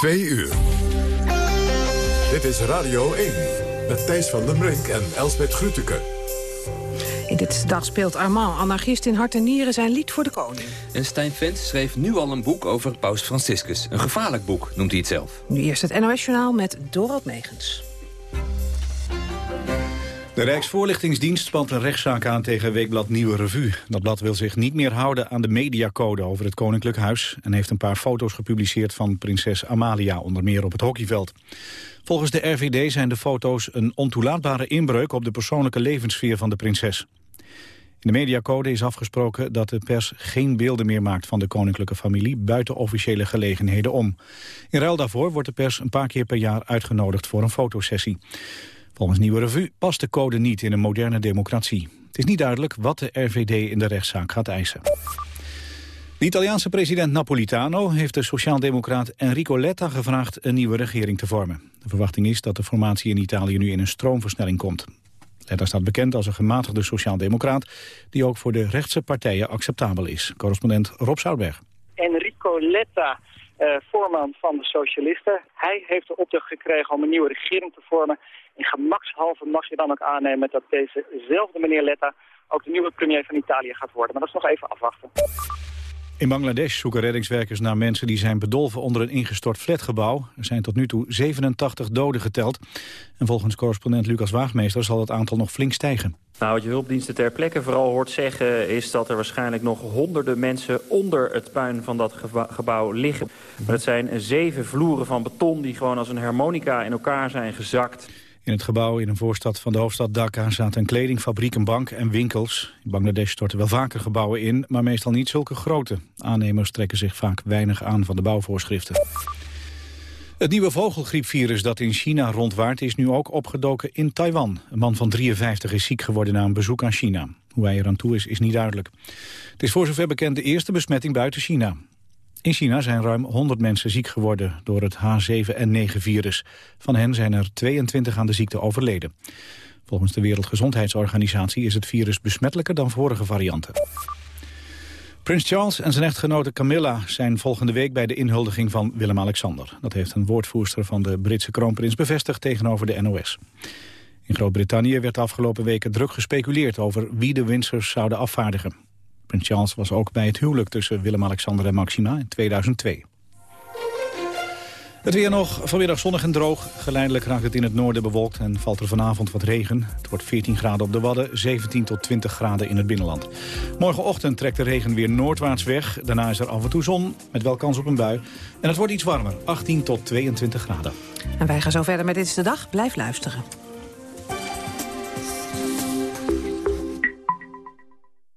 Twee uur. Dit is Radio 1 met Thijs van den Brink en Elsbeth Grütke. In dit dag speelt Armand, anarchist in hart en nieren, zijn lied voor de koning. En Stijn Vent schreef nu al een boek over paus Franciscus. Een gevaarlijk boek, noemt hij het zelf. Nu eerst het NOS-journaal met Dorald Megens. De Rijksvoorlichtingsdienst spant een rechtszaak aan tegen Weekblad Nieuwe Revue. Dat blad wil zich niet meer houden aan de mediacode over het Koninklijk Huis... en heeft een paar foto's gepubliceerd van prinses Amalia, onder meer op het hockeyveld. Volgens de RVD zijn de foto's een ontoelaatbare inbreuk op de persoonlijke levenssfeer van de prinses. In de mediacode is afgesproken dat de pers geen beelden meer maakt van de koninklijke familie buiten officiële gelegenheden om. In ruil daarvoor wordt de pers een paar keer per jaar uitgenodigd voor een fotosessie. Volgens Nieuwe Revue past de code niet in een moderne democratie. Het is niet duidelijk wat de RVD in de rechtszaak gaat eisen. De Italiaanse president Napolitano heeft de sociaaldemocraat Enrico Letta gevraagd een nieuwe regering te vormen. De verwachting is dat de formatie in Italië nu in een stroomversnelling komt. Letta staat bekend als een gematigde sociaaldemocraat die ook voor de rechtse partijen acceptabel is. Correspondent Rob Zoutberg. Enrico Letta, eh, voorman van de socialisten. Hij heeft de opdracht gekregen om een nieuwe regering te vormen. In gemakshalve mag je dan ook aannemen dat dezezelfde meneer Letta ook de nieuwe premier van Italië gaat worden. Maar dat is nog even afwachten. In Bangladesh zoeken reddingswerkers naar mensen die zijn bedolven onder een ingestort flatgebouw. Er zijn tot nu toe 87 doden geteld. En volgens correspondent Lucas Waagmeester zal het aantal nog flink stijgen. Nou, wat je hulpdiensten ter plekke vooral hoort zeggen... is dat er waarschijnlijk nog honderden mensen onder het puin van dat gebouw liggen. Maar het zijn zeven vloeren van beton die gewoon als een harmonica in elkaar zijn gezakt. In het gebouw in een voorstad van de hoofdstad Dhaka zaten een kledingfabriek, een bank en winkels. In Bangladesh storten wel vaker gebouwen in, maar meestal niet zulke grote. Aannemers trekken zich vaak weinig aan van de bouwvoorschriften. Het nieuwe vogelgriepvirus dat in China rondwaart is nu ook opgedoken in Taiwan. Een man van 53 is ziek geworden na een bezoek aan China. Hoe hij eraan toe is, is niet duidelijk. Het is voor zover bekend de eerste besmetting buiten China. In China zijn ruim 100 mensen ziek geworden door het H7N9-virus. Van hen zijn er 22 aan de ziekte overleden. Volgens de Wereldgezondheidsorganisatie is het virus besmettelijker dan vorige varianten. Prins Charles en zijn echtgenote Camilla zijn volgende week bij de inhuldiging van Willem-Alexander. Dat heeft een woordvoerster van de Britse kroonprins bevestigd tegenover de NOS. In Groot-Brittannië werd de afgelopen weken druk gespeculeerd over wie de Windsors zouden afvaardigen. Prins Charles was ook bij het huwelijk tussen Willem-Alexander en Maxima in 2002. Het weer nog, vanmiddag zonnig en droog. Geleidelijk raakt het in het noorden bewolkt en valt er vanavond wat regen. Het wordt 14 graden op de Wadden, 17 tot 20 graden in het binnenland. Morgenochtend trekt de regen weer noordwaarts weg. Daarna is er af en toe zon, met wel kans op een bui. En het wordt iets warmer, 18 tot 22 graden. En wij gaan zo verder met Dit is de Dag. Blijf luisteren.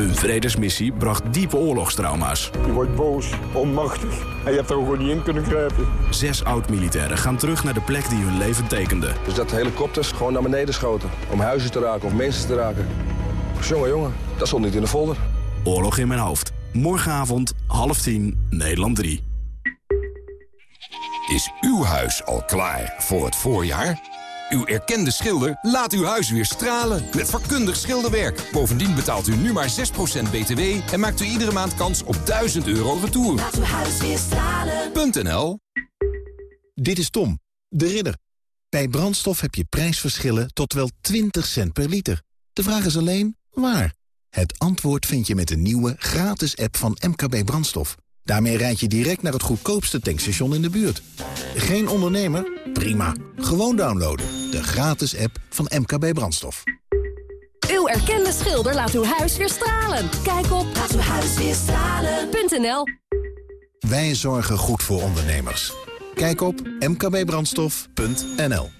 Een vredesmissie bracht diepe oorlogstrauma's. Je wordt boos, onmachtig en je hebt er gewoon niet in kunnen grijpen. Zes oud-militairen gaan terug naar de plek die hun leven tekende. Dus dat helikopters gewoon naar beneden schoten. Om huizen te raken of mensen te raken. Jongen, jongen, dat stond niet in de folder. Oorlog in mijn hoofd. Morgenavond, half tien, Nederland 3. Is uw huis al klaar voor het voorjaar? Uw erkende schilder laat uw huis weer stralen met vakkundig schilderwerk. Bovendien betaalt u nu maar 6% btw en maakt u iedere maand kans op 1000 euro retour. Laat uw huis weer stralen.nl Dit is Tom, de ridder. Bij brandstof heb je prijsverschillen tot wel 20 cent per liter. De vraag is alleen, waar? Het antwoord vind je met de nieuwe gratis app van MKB Brandstof. Daarmee rijd je direct naar het goedkoopste tankstation in de buurt. Geen ondernemer? Prima. Gewoon downloaden. De gratis app van MKB Brandstof. Uw erkende schilder laat uw huis weer stralen. Kijk op laatuwhuisweerstralen.nl Wij zorgen goed voor ondernemers. Kijk op mkbbrandstof.nl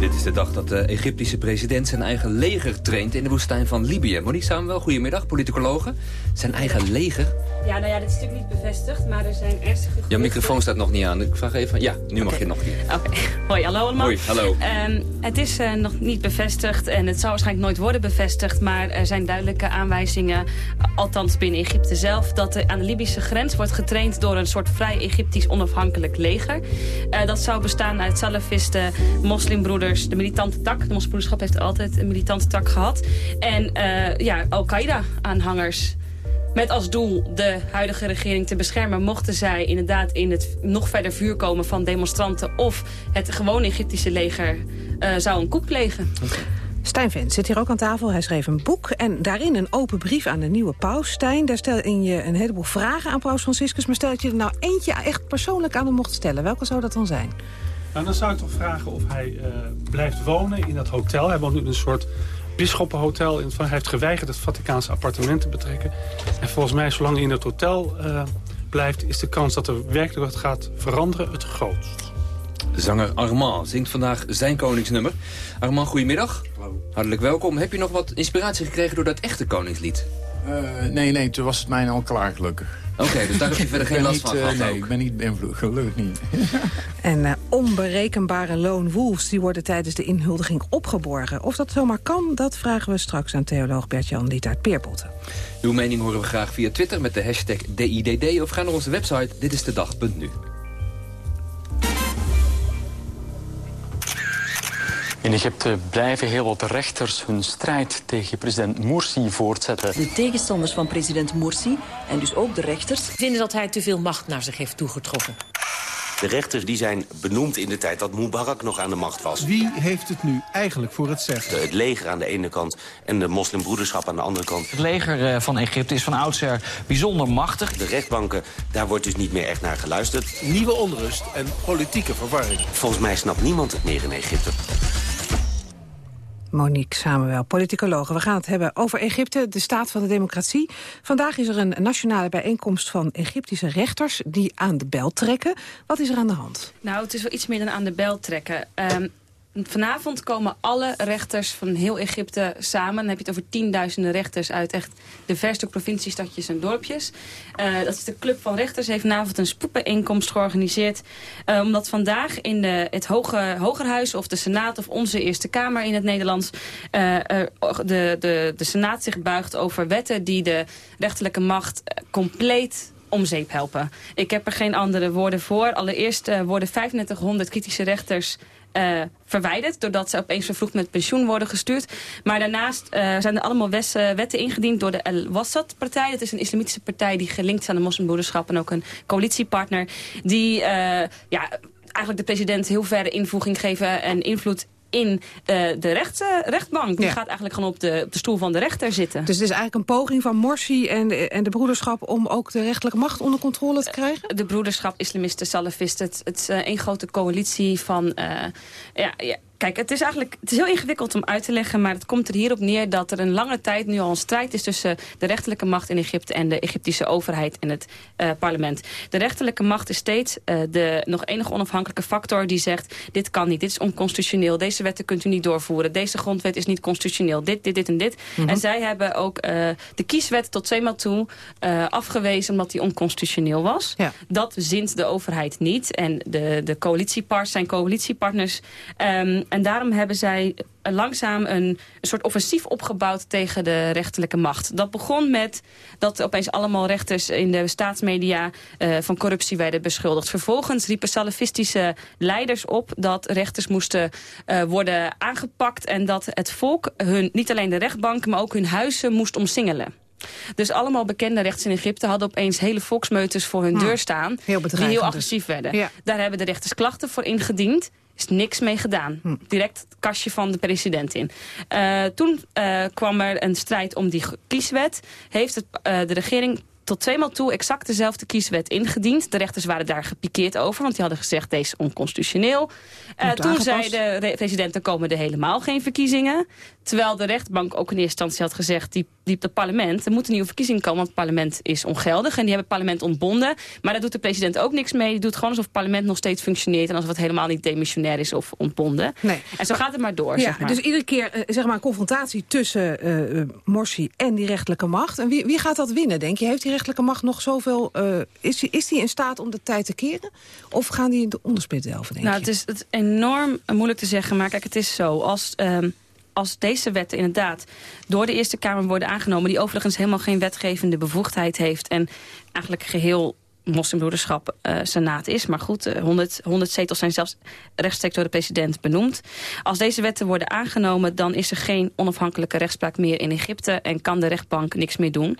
Dit is de dag dat de Egyptische president zijn eigen leger traint in de woestijn van Libië. Monique Samuel, goedemiddag, politicologen. Zijn eigen leger? Ja, nou ja, dit is natuurlijk niet bevestigd, maar er zijn ernstige Jouw microfoon staat nog niet aan. Ik vraag even... Ja, nu mag je nog niet. Oké, hoi, hallo allemaal. Hoi, hallo. Ehm, het is eh, nog niet bevestigd en het zal waarschijnlijk nooit worden bevestigd... maar er zijn duidelijke aanwijzingen, althans binnen Egypte zelf... dat er aan de Libische grens wordt getraind door een soort vrij Egyptisch onafhankelijk leger. Eh, dat zou bestaan uit salafisten, moslimbroeders, de militante tak. De moslimbroederschap heeft altijd een militante tak gehad. En eh, ja, Al-Qaeda-aanhangers... Met als doel de huidige regering te beschermen... mochten zij inderdaad in het nog verder vuur komen van demonstranten... of het gewone Egyptische leger uh, zou een koep plegen. Stijn Vent zit hier ook aan tafel. Hij schreef een boek en daarin een open brief aan de nieuwe paus. Stijn, daar stel je een heleboel vragen aan paus Franciscus... maar stel dat je er nou eentje echt persoonlijk aan hem mocht stellen. Welke zou dat dan zijn? Nou, dan zou ik toch vragen of hij uh, blijft wonen in dat hotel. Hij woont nu in een soort bisschoppenhotel. In het, hij heeft geweigerd het Vaticaanse appartement te betrekken. En volgens mij, zolang hij in het hotel uh, blijft... is de kans dat er werkelijk wat gaat veranderen het grootst. De zanger Armand zingt vandaag zijn koningsnummer. Armand, goedemiddag. Hallo. Hartelijk welkom. Heb je nog wat inspiratie gekregen door dat echte koningslied? Uh, nee, nee, toen was het mij al klaar, gelukkig. Oké, okay, dus daar heb je verder geen last van uh, gehad Nee, ook. ik ben niet beïnvloed, gelukkig niet. en uh, onberekenbare lone wolves die worden tijdens de inhuldiging opgeborgen. Of dat zomaar kan, dat vragen we straks aan theoloog Bert-Jan Lietaert Peerbotten. Uw mening horen we graag via Twitter met de hashtag DIDD... of ga naar onze website ditistedag.nu. In Egypte blijven heel wat rechters hun strijd tegen president Morsi voortzetten. De tegenstanders van president Morsi, en dus ook de rechters... vinden dat hij te veel macht naar zich heeft toegetrokken. De rechters die zijn benoemd in de tijd dat Mubarak nog aan de macht was. Wie heeft het nu eigenlijk voor het zeggen? Het leger aan de ene kant en de moslimbroederschap aan de andere kant. Het leger van Egypte is van oudsher bijzonder machtig. De rechtbanken, daar wordt dus niet meer echt naar geluisterd. Nieuwe onrust en politieke verwarring. Volgens mij snapt niemand het meer in Egypte. Monique Samuel, politicologe. We gaan het hebben over Egypte, de staat van de democratie. Vandaag is er een nationale bijeenkomst van Egyptische rechters... die aan de bel trekken. Wat is er aan de hand? Nou, het is wel iets meer dan aan de bel trekken. Um, vanavond komen alle rechters van heel Egypte samen. Dan heb je het over tienduizenden rechters uit echt de verste provincies, stadjes en dorpjes. Uh, dat is de Club van Rechters, heeft vanavond een spoedbijeenkomst georganiseerd. Uh, omdat vandaag in de, het Hoge, Hogerhuis of de Senaat of onze Eerste Kamer in het Nederlands... Uh, de, de, de Senaat zich buigt over wetten die de rechterlijke macht compleet om zeep helpen. Ik heb er geen andere woorden voor. Allereerst worden 3500 kritische rechters uh, verwijderd... doordat ze opeens vervroegd met pensioen worden gestuurd. Maar daarnaast uh, zijn er allemaal uh, wetten ingediend door de Al-Wassat-partij. Dat is een islamitische partij die gelinkt is aan de moslimbroederschap... en ook een coalitiepartner die ja, eigenlijk de president heel verre invoeging geven... en invloed in uh, de rechts, uh, rechtbank. Die ja. gaat eigenlijk gewoon op de, op de stoel van de rechter zitten. Dus het is eigenlijk een poging van Morsi en de, en de broederschap... om ook de rechterlijke macht onder controle te krijgen? De broederschap, islamisten, salafisten. Het, het is één grote coalitie van... ja, ja, Kijk, het is eigenlijk het is heel ingewikkeld om uit te leggen... maar het komt er hierop neer dat er een lange tijd nu al een strijd is... tussen de rechterlijke macht in Egypte en de Egyptische overheid en het uh, parlement. De rechterlijke macht is steeds uh, de nog enige onafhankelijke factor die zegt... dit kan niet, dit is onconstitutioneel, deze wetten kunt u niet doorvoeren... deze grondwet is niet constitutioneel, dit, dit, dit en dit. Mm -hmm. En zij hebben ook uh, de kieswet tot tweemaal toe afgewezen... omdat die onconstitutioneel was. Ja. Dat zint de overheid niet. En de, de coalitiepartners zijn coalitiepartners... Um, en daarom hebben zij langzaam een, een soort offensief opgebouwd tegen de rechterlijke macht. Dat begon met dat opeens allemaal rechters in de staatsmedia uh, van corruptie werden beschuldigd. Vervolgens riepen salafistische leiders op dat rechters moesten uh, worden aangepakt en dat het volk hun, niet alleen de rechtbank, maar ook hun huizen moest omsingelen. Dus allemaal bekende rechts in Egypte hadden opeens hele volksmeutes voor hun Hmm. deur staan. Heel die heel dus. agressief werden. Ja. Daar hebben de rechters klachten voor ingediend is niks mee gedaan. Hm. Direct het kastje van de president in. Uh, toen uh, kwam er een strijd om die kieswet. Heeft het, uh, de regering tot tweemaal toe exact dezelfde kieswet ingediend. De rechters waren daar gepikeerd over, want die hadden gezegd... deze is onconstitutioneel. Uh, toen zei de president, er komen er helemaal geen verkiezingen. Terwijl de rechtbank ook in eerste instantie had gezegd... die, die het parlement, er moet een nieuwe verkiezing komen... want het parlement is ongeldig en die hebben het parlement ontbonden. Maar daar doet de president ook niks mee. Die doet gewoon alsof het parlement nog steeds functioneert... en alsof het helemaal niet demissionair is of ontbonden. Nee. En zo gaat het maar door, Ja, zeg maar. Dus iedere keer eh, zeg maar een confrontatie tussen eh, Morsi en die rechterlijke macht. En wie, wie gaat dat winnen, denk je? Heeft die rechterlijke macht nog zoveel... is, die, is die in staat om de tijd te keren? Of gaan die de onderspit delven, denk Nou, je? het is, het is enorm moeilijk te zeggen, maar kijk, het is zo. Als, ehm, als deze wetten inderdaad door de Eerste Kamer worden aangenomen... die overigens helemaal geen wetgevende bevoegdheid heeft... en eigenlijk geheel moslimbroederschap eh, senaat is. Maar goed, eh, 100, 100 zetels zijn zelfs rechtstreeks door de president benoemd. Als deze wetten worden aangenomen... dan is er geen onafhankelijke rechtspraak meer in Egypte... en kan de rechtbank niks meer doen.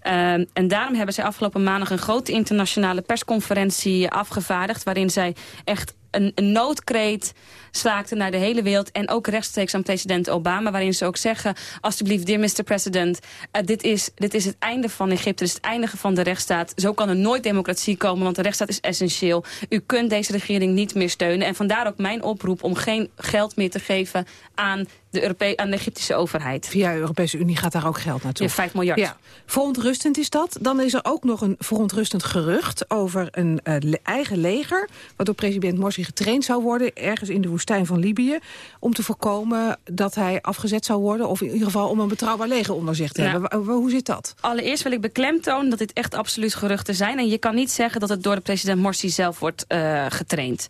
Ehm, en daarom hebben zij afgelopen maandag een grote internationale persconferentie afgevaardigd... waarin zij echt een, een noodkreet slaakten naar de hele wereld... en ook rechtstreeks aan president Obama... waarin ze ook zeggen, alsjeblieft, dear Mr. President... eh, dit, is, dit is het einde van Egypte, dit is het eindige van de rechtsstaat. Zo kan er nooit democratie komen, want de rechtsstaat is essentieel. U kunt deze regering niet meer steunen. En vandaar ook mijn oproep om geen geld meer te geven aan de, aan de Egyptische overheid. Via de Europese Unie gaat daar ook geld naartoe. Ja, 5 miljard. Ja. Verontrustend is dat. Dan is er ook nog een verontrustend gerucht over een eh, le- eigen leger... wat door president Morsi getraind zou worden... ergens in de woestijn van Libië... om te voorkomen dat hij afgezet zou worden... of in ieder geval om een betrouwbaar leger onder zich te Ja. hebben. Hoe zit dat? Allereerst wil ik beklemtonen dat dit echt absoluut geruchten zijn. En je kan niet zeggen dat het door de president Morsi zelf wordt eh, getraind.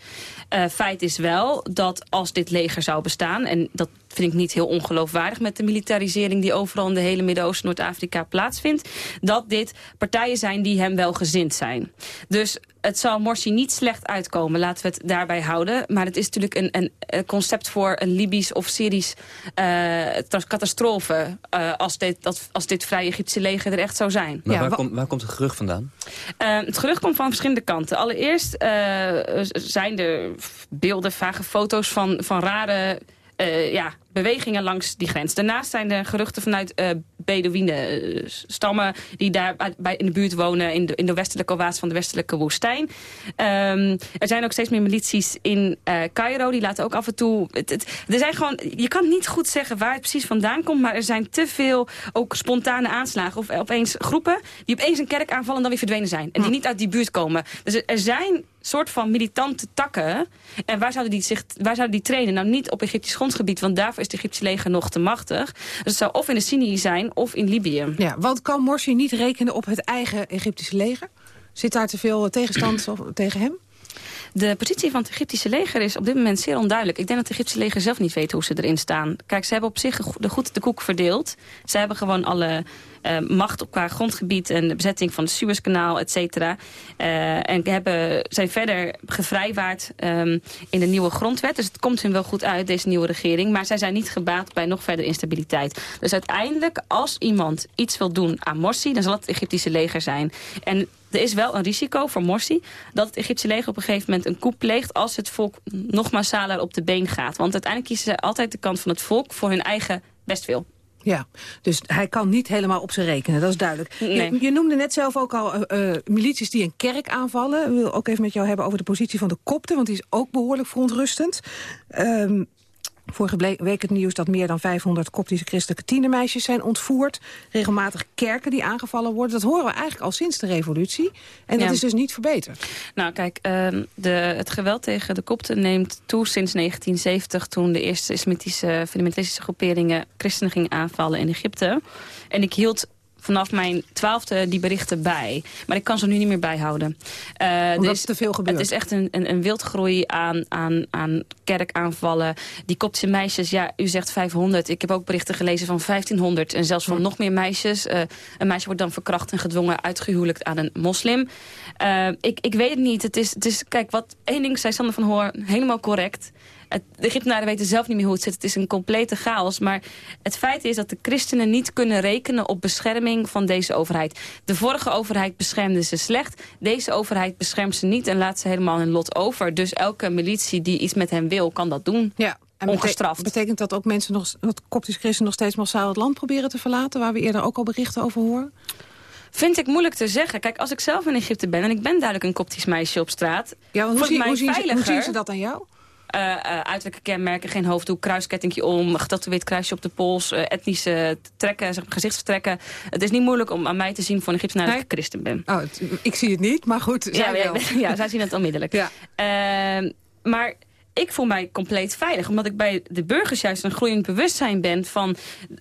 Eh, feit is wel dat als dit leger zou bestaan... en dat vind ik niet heel ongeloofwaardig met de militarisering... die overal in de hele Midden-Oosten, Noord-Afrika plaatsvindt... dat dit partijen zijn die hem wel gezind zijn. Dus het zal Morsi niet slecht uitkomen, laten we het daarbij houden. Maar het is natuurlijk een, een, concept voor een Libisch of Syrisch eh, tra- catastrofe... eh, als, dit, dat, als dit vrije Egyptische leger er echt zou zijn. Maar waar, komt, waar komt het gerucht vandaan? Eh, het gerucht komt van verschillende kanten. Allereerst eh, zijn er beelden, vage foto's van, van rare eh, ja, bewegingen langs die grens. Daarnaast zijn er geruchten vanuit eh Bedouinen eh, stammen die daar bij- in de buurt wonen in de, in de westelijke oase van de westelijke woestijn. Ehm, er zijn ook steeds meer milities in eh Cairo, die laten ook af en toe... Het, het- er zijn gewoon, je kan niet goed zeggen waar het precies vandaan komt, maar er zijn te veel ook spontane aanslagen of opeens groepen die opeens een kerk aanvallen en dan weer verdwenen zijn. En die niet uit die buurt komen. Dus er- er zijn soort van militante takken. En waar zouden die, zich, waar zouden die trainen? Nou, niet op Egyptisch grondgebied, want daarvoor is het Egyptische leger nog te machtig. Dus het zou of in de Sinai zijn of in Libië. Ja, want kan Morsi niet rekenen op het eigen Egyptische leger? Zit daar te veel tegenstand tegen hem? De positie van het Egyptische leger is op dit moment zeer onduidelijk. Ik denk dat het Egyptische leger zelf niet weet hoe ze erin staan. Kijk, ze hebben op zich de goed de koek verdeeld. Ze hebben gewoon alle macht op qua grondgebied en de bezetting van het Suezkanaal, et cetera. Eh, en hebben, zijn verder gevrijwaard ehm, in de nieuwe grondwet. Dus het komt hun wel goed uit, deze nieuwe regering. Maar zij zijn niet gebaat bij nog verder instabiliteit. Dus uiteindelijk, als iemand iets wil doen aan Morsi... dan zal het het Egyptische leger zijn. En er is wel een risico voor Morsi dat het Egyptische leger op een gegeven moment een coup pleegt als het volk nog massaler op de been gaat. Want uiteindelijk kiezen ze altijd de kant van het volk voor hun eigen bestwil. Ja, dus hij kan niet helemaal op ze rekenen, dat is duidelijk. Je, Nee. je noemde net zelf ook al eh, milities die een kerk aanvallen. Ik wil ook even met jou hebben over de positie van de kopten, want die is ook behoorlijk verontrustend. Ehm, Vorige week het nieuws dat meer dan 500 koptische christelijke tienermeisjes zijn ontvoerd. Regelmatig kerken die aangevallen worden. Dat horen we eigenlijk al sinds de revolutie. En dat Ja. is dus niet verbeterd. Nou kijk, ehm, de, het geweld tegen de kopten neemt toe sinds 1970... toen de eerste islamitische fundamentalistische groeperingen christenen gingen aanvallen in Egypte. En ik hield vanaf mijn twaalfde die berichten bij. Maar ik kan ze nu niet meer bijhouden. Er Omdat is- er te veel gebeurt. Het is echt een, een, een wildgroei aan, aan, aan kerkaanvallen. Die koptische meisjes, ja, u zegt 500. Ik heb ook berichten gelezen van 1500. En zelfs van nog meer meisjes. Eh, een meisje wordt dan verkracht en gedwongen uitgehuwelijkt aan een moslim. Eh, ik, ik weet het niet. Het is, het is, kijk, wat één ding zei Sander van Hoor, helemaal correct. Het, de Egyptenaren weten zelf niet meer hoe het zit. Het is een complete chaos. Maar het feit is dat de christenen niet kunnen rekenen op bescherming van deze overheid. De vorige overheid beschermde ze slecht. Deze overheid beschermt ze niet en laat ze helemaal hun lot over. Dus elke militie die iets met hen wil, kan dat doen. Ja. En Ongestraft. betekent dat ook mensen nog, dat koptische christenen nog steeds massaal het land proberen te verlaten, waar we eerder ook al berichten over horen? Vind ik moeilijk te zeggen. Kijk, als ik zelf in Egypte ben en ik ben duidelijk een koptisch meisje op straat... Ja, want hoe, zie- mij hoe, zien ze, hoe zien ze dat aan jou? Uh, uh, uiterlijke kenmerken, geen hoofddoek, kruiskettingje om, getatoeëerd kruisje op de pols, uh, etnische trekken, zeg maar, gezichtsvertrekken. Het is niet moeilijk om aan mij te zien voor een Egyptenaar dat ik christen ben. Oh, ik zie het niet, maar goed, ja, zij wel. ja, zij zien het onmiddellijk. Ja. Ehm, maar ik voel mij compleet veilig. Omdat ik bij de burgers juist een groeiend bewustzijn ben van,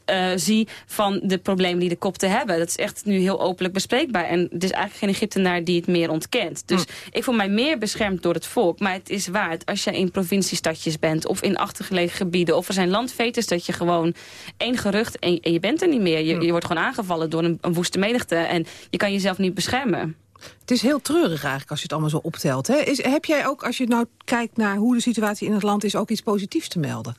uh, zie van de problemen die de kopten hebben. Dat is echt nu heel openlijk bespreekbaar. En er is eigenlijk geen Egyptenaar die het meer ontkent. Dus hm. ik voel mij meer beschermd door het volk. Maar het is waard als je in provinciestadjes bent of in achtergelegen gebieden. Of er zijn landveters dat je gewoon één gerucht en, en je bent er niet meer. Je, hm. je wordt gewoon aangevallen door een, een woeste menigte. En je kan jezelf niet beschermen. Het is heel treurig eigenlijk als je het allemaal zo optelt. Hè? Is, heb jij ook, als je nou kijkt naar hoe de situatie in het land is... ook iets positiefs te melden?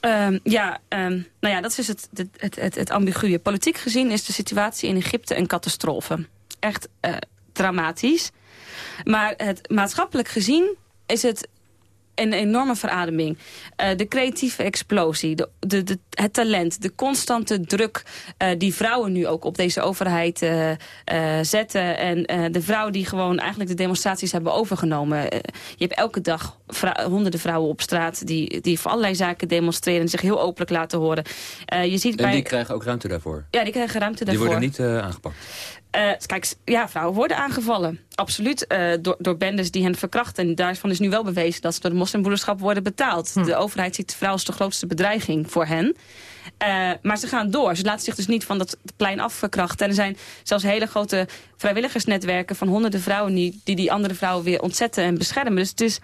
Um, ja, um, nou ja, dat is het, het, het, het, ambiguë. Politiek gezien is de situatie in Egypte een catastrofe. Echt uh, dramatisch. Maar het maatschappelijk gezien is het een enorme verademing. Uh, de creatieve explosie, de, de, de, het talent, de constante druk... Uh, die vrouwen nu ook op deze overheid uh, zetten. En de vrouwen die gewoon eigenlijk de demonstraties hebben overgenomen. je hebt elke dag vrou honderden vrouwen op straat... Die, die voor allerlei zaken demonstreren en zich heel openlijk laten horen. je ziet en bij... die krijgen ook ruimte daarvoor? Ja, die krijgen ruimte daarvoor. Die worden niet aangepakt? Uh, kijk, ja, vrouwen worden aangevallen. Absoluut. Uh, door, door bendes die hen verkrachten. En daarvan is nu wel bewezen dat ze door de moslimbroederschap worden betaald. Hm. De overheid ziet de vrouw als de grootste bedreiging voor hen. Uh, maar ze gaan door. Ze laten zich dus niet van dat plein afverkrachten. En er zijn zelfs hele grote vrijwilligersnetwerken van honderden vrouwen... die die, die andere vrouwen weer ontzetten en beschermen. Dus het is...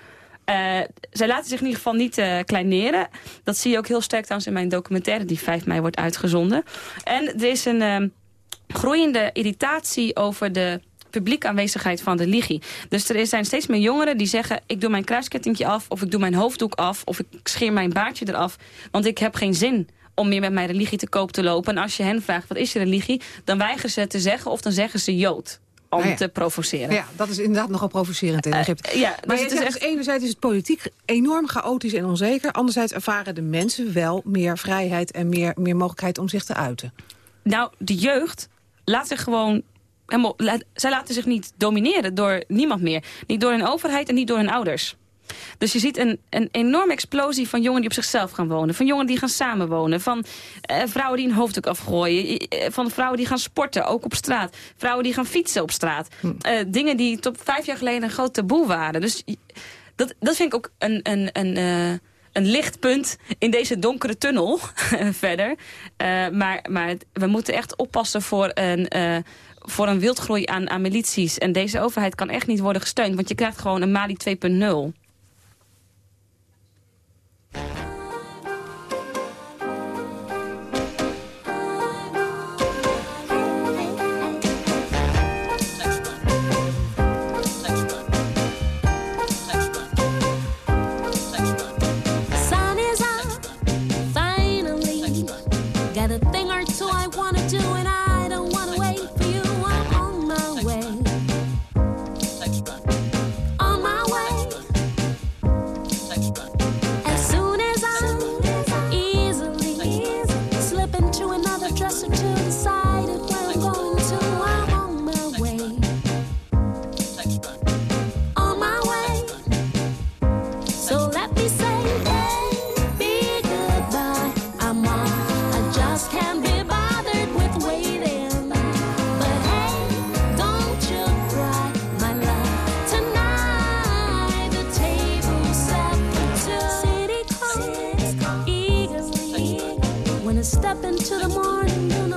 Uh, zij laten zich in ieder geval niet uh, kleineren. Dat zie je ook heel sterk trouwens in mijn documentaire... die 5 mei wordt uitgezonden. En er is een... Uh, groeiende irritatie over de publieke aanwezigheid van religie. Dus er zijn steeds meer jongeren die zeggen... ik doe mijn kruiskettingje af, of ik doe mijn hoofddoek af... of ik scheer mijn baardje eraf, want ik heb geen zin om meer met mijn religie te koop te lopen. En als je hen vraagt, wat is je religie? Dan weigeren ze te zeggen, of dan zeggen ze Jood om ah ja. te provoceren. Ja, dat is inderdaad nogal provocerend in Egypte. Uh, ja, maar dus het is echt... enerzijds is het politiek enorm chaotisch en onzeker. Anderzijds ervaren de mensen wel meer vrijheid en meer, meer mogelijkheid om zich te uiten. Nou, de jeugd laat zich gewoon... Helemaal, laat, zij laten zich niet domineren door niemand meer. Niet door hun overheid en niet door hun ouders. Dus je ziet een, een enorme explosie van jongeren die op zichzelf gaan wonen. Van jongeren die gaan samenwonen. Van uh, vrouwen die een hoofddoek afgooien. Uh, van vrouwen die gaan sporten, ook op straat. Vrouwen die gaan fietsen op straat. Hm. Uh, dingen die tot vijf jaar geleden een groot taboe waren. Dus dat, dat vind ik ook een... een, een een lichtpunt in deze donkere tunnel verder. Uh, maar, maar we moeten echt oppassen voor een, uh, voor een wildgroei aan, aan milities. En deze overheid kan echt niet worden gesteund. Want je krijgt gewoon een Mali 2.0.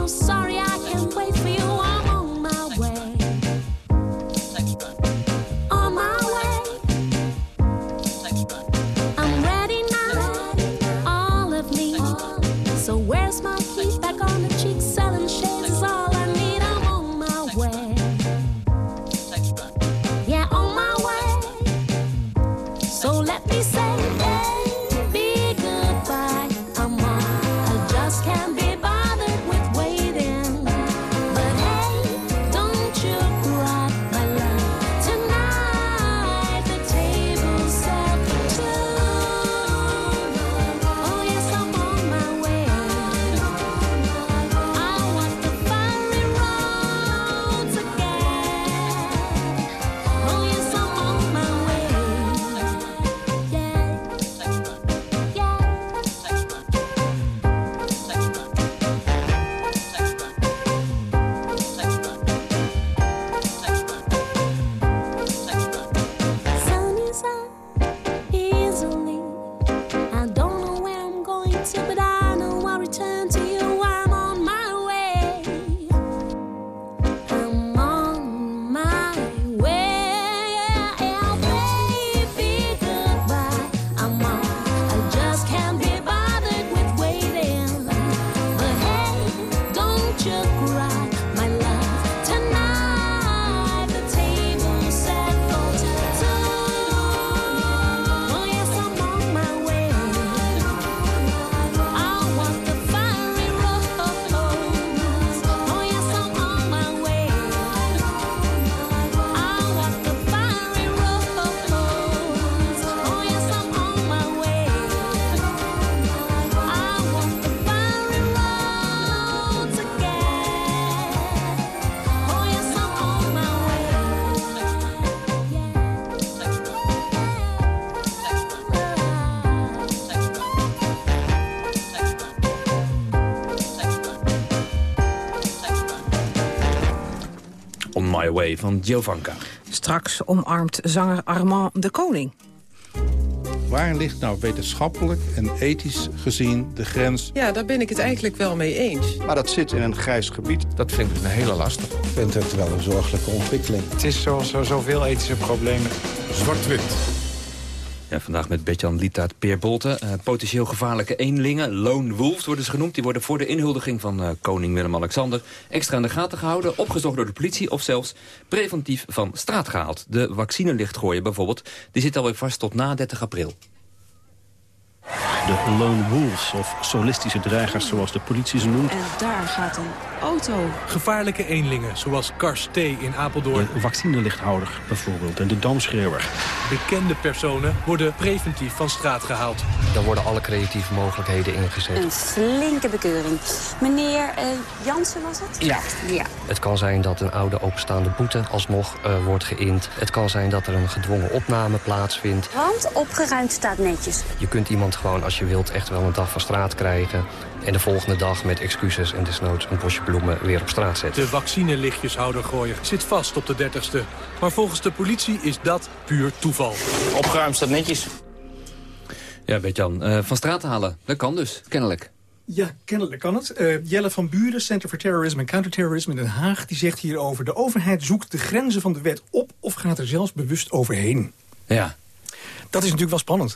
so Van Giovanka. Straks omarmt zanger Armand de Koning. Waar ligt nou wetenschappelijk en ethisch gezien de grens? Ja, daar ben ik het eigenlijk wel mee eens. Maar dat zit in een grijs gebied. Dat vind ik een hele lastig. Ik vind het wel een zorgelijke ontwikkeling. Het is zoals zo, zoveel ethische problemen. Zwart-wit. Vandaag met Betjan Lietaat Peer Bolte. Uh, potentieel gevaarlijke eenlingen, lone wolves worden ze genoemd. Die worden voor de inhuldiging van uh, koning Willem-Alexander... extra in de gaten gehouden, opgezocht door de politie... of zelfs preventief van straat gehaald. De vaccinelichtgooien bijvoorbeeld, die zit alweer vast tot na 30 april. De lone wolves, of solistische dreigers zoals de politie ze noemt. En daar gaat een auto. Gevaarlijke eenlingen, zoals Kars T. in Apeldoorn. De vaccinelichthouder bijvoorbeeld en de damschreeuwer. Bekende personen worden preventief van straat gehaald. Dan worden alle creatieve mogelijkheden ingezet. Een flinke bekeuring. Meneer uh, Jansen was het? Ja. ja. Het kan zijn dat een oude openstaande boete alsnog uh, wordt geïnd. Het kan zijn dat er een gedwongen opname plaatsvindt. Want opgeruimd staat netjes. Je kunt iemand gewoon, als je wilt, echt wel een dag van straat krijgen. En de volgende dag met excuses en desnoods een bosje bloemen weer op straat zetten. De vaccinelichtjeshouder gooien zit vast op de 30ste. Maar volgens de politie is dat puur toeval. Opgeruimd staat netjes. Ja, Bert-Jan, uh, van straat halen, dat kan dus, kennelijk. Ja, kennelijk kan het. Uh, Jelle van Buren, Center for Terrorism and Counterterrorism in Den Haag... die zegt hierover... de overheid zoekt de grenzen van de wet op... of gaat er zelfs bewust overheen. Ja. Dat is natuurlijk wel spannend.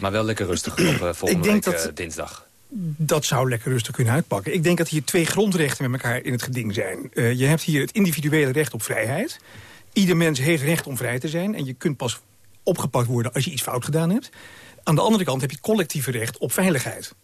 Maar wel lekker rustig op uh, volgende week dat, uh, dinsdag. Dat zou lekker rustig kunnen uitpakken. Ik denk dat hier twee grondrechten met elkaar in het geding zijn. Uh, je hebt hier het individuele recht op vrijheid. Ieder mens heeft recht om vrij te zijn. En je kunt pas opgepakt worden als je iets fout gedaan hebt. Aan de andere kant heb je het collectieve recht op veiligheid.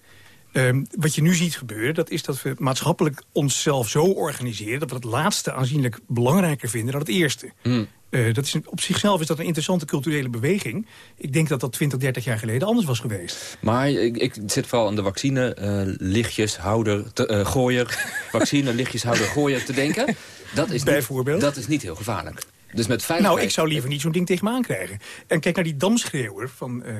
Um, wat je nu ziet gebeuren, dat is dat we maatschappelijk onszelf zo organiseren... dat we het laatste aanzienlijk belangrijker vinden dan het eerste. Mm. Uh, dat is, op zichzelf is dat een interessante culturele beweging. Ik denk dat dat 20, 30 jaar geleden anders was geweest. Maar ik, ik zit vooral aan de vaccine, uh, lichtjeshouder, te, uh, gooier... vaccine, lichtjeshouder, gooier te denken. Dat is Bijvoorbeeld? Niet, dat is niet heel gevaarlijk. Dus met veiligheid... Nou, ik zou liever niet zo'n ding tegen me aankrijgen. En kijk naar die damschreeuwer van uh,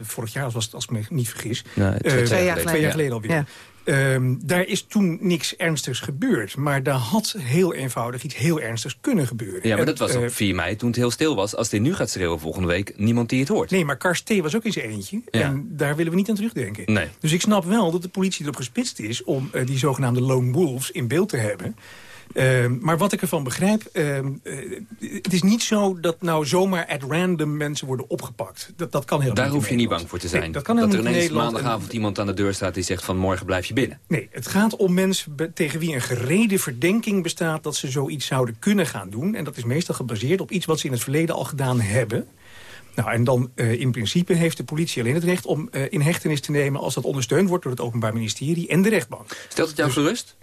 vorig jaar, was het, als ik me niet vergis. Nee, twee, uh, twee, jaar twee jaar geleden alweer. Ja. Um, daar is toen niks ernstigs gebeurd. Maar daar had heel eenvoudig iets heel ernstigs kunnen gebeuren. Ja, maar en, dat was op uh, 4 mei toen het heel stil was. Als hij nu gaat schreeuwen volgende week, niemand die het hoort. Nee, maar Kars T. was ook in zijn eentje. Ja. En daar willen we niet aan terugdenken. Nee. Dus ik snap wel dat de politie erop gespitst is... om uh, die zogenaamde lone wolves in beeld te hebben... Uh, maar wat ik ervan begrijp, uh, uh, het is niet zo dat nou zomaar at random mensen worden opgepakt. Dat, dat kan helemaal Daar niet hoef je niet bang voor te zijn. Nee, dat, kan dat er ineens maandagavond en... iemand aan de deur staat die zegt van morgen blijf je binnen. Nee, het gaat om mensen tegen wie een gereden verdenking bestaat dat ze zoiets zouden kunnen gaan doen. En dat is meestal gebaseerd op iets wat ze in het verleden al gedaan hebben. Nou, en dan uh, in principe heeft de politie alleen het recht om uh, in hechtenis te nemen... als dat ondersteund wordt door het Openbaar Ministerie en de rechtbank. Stelt het jou dus, gerust?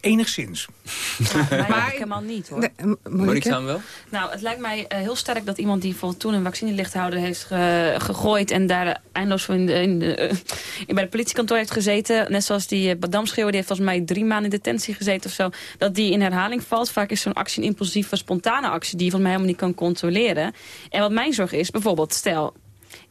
Enigszins. Maar ik helemaal niet, hoor. Nee, Monique aan wel? Nou, het lijkt mij uh, heel sterk dat iemand die toen een vaccinelichthouder heeft ge gegooid... en daar eindeloos in de, in de, uh, bij de politiekantoor heeft gezeten... net zoals die uh, Badamschreeuwer, die heeft volgens mij drie maanden in detentie gezeten of zo... dat die in herhaling valt. Vaak is zo'n actie een impulsieve, spontane actie... die je van mij helemaal niet kan controleren. En wat mijn zorg is, bijvoorbeeld, stel...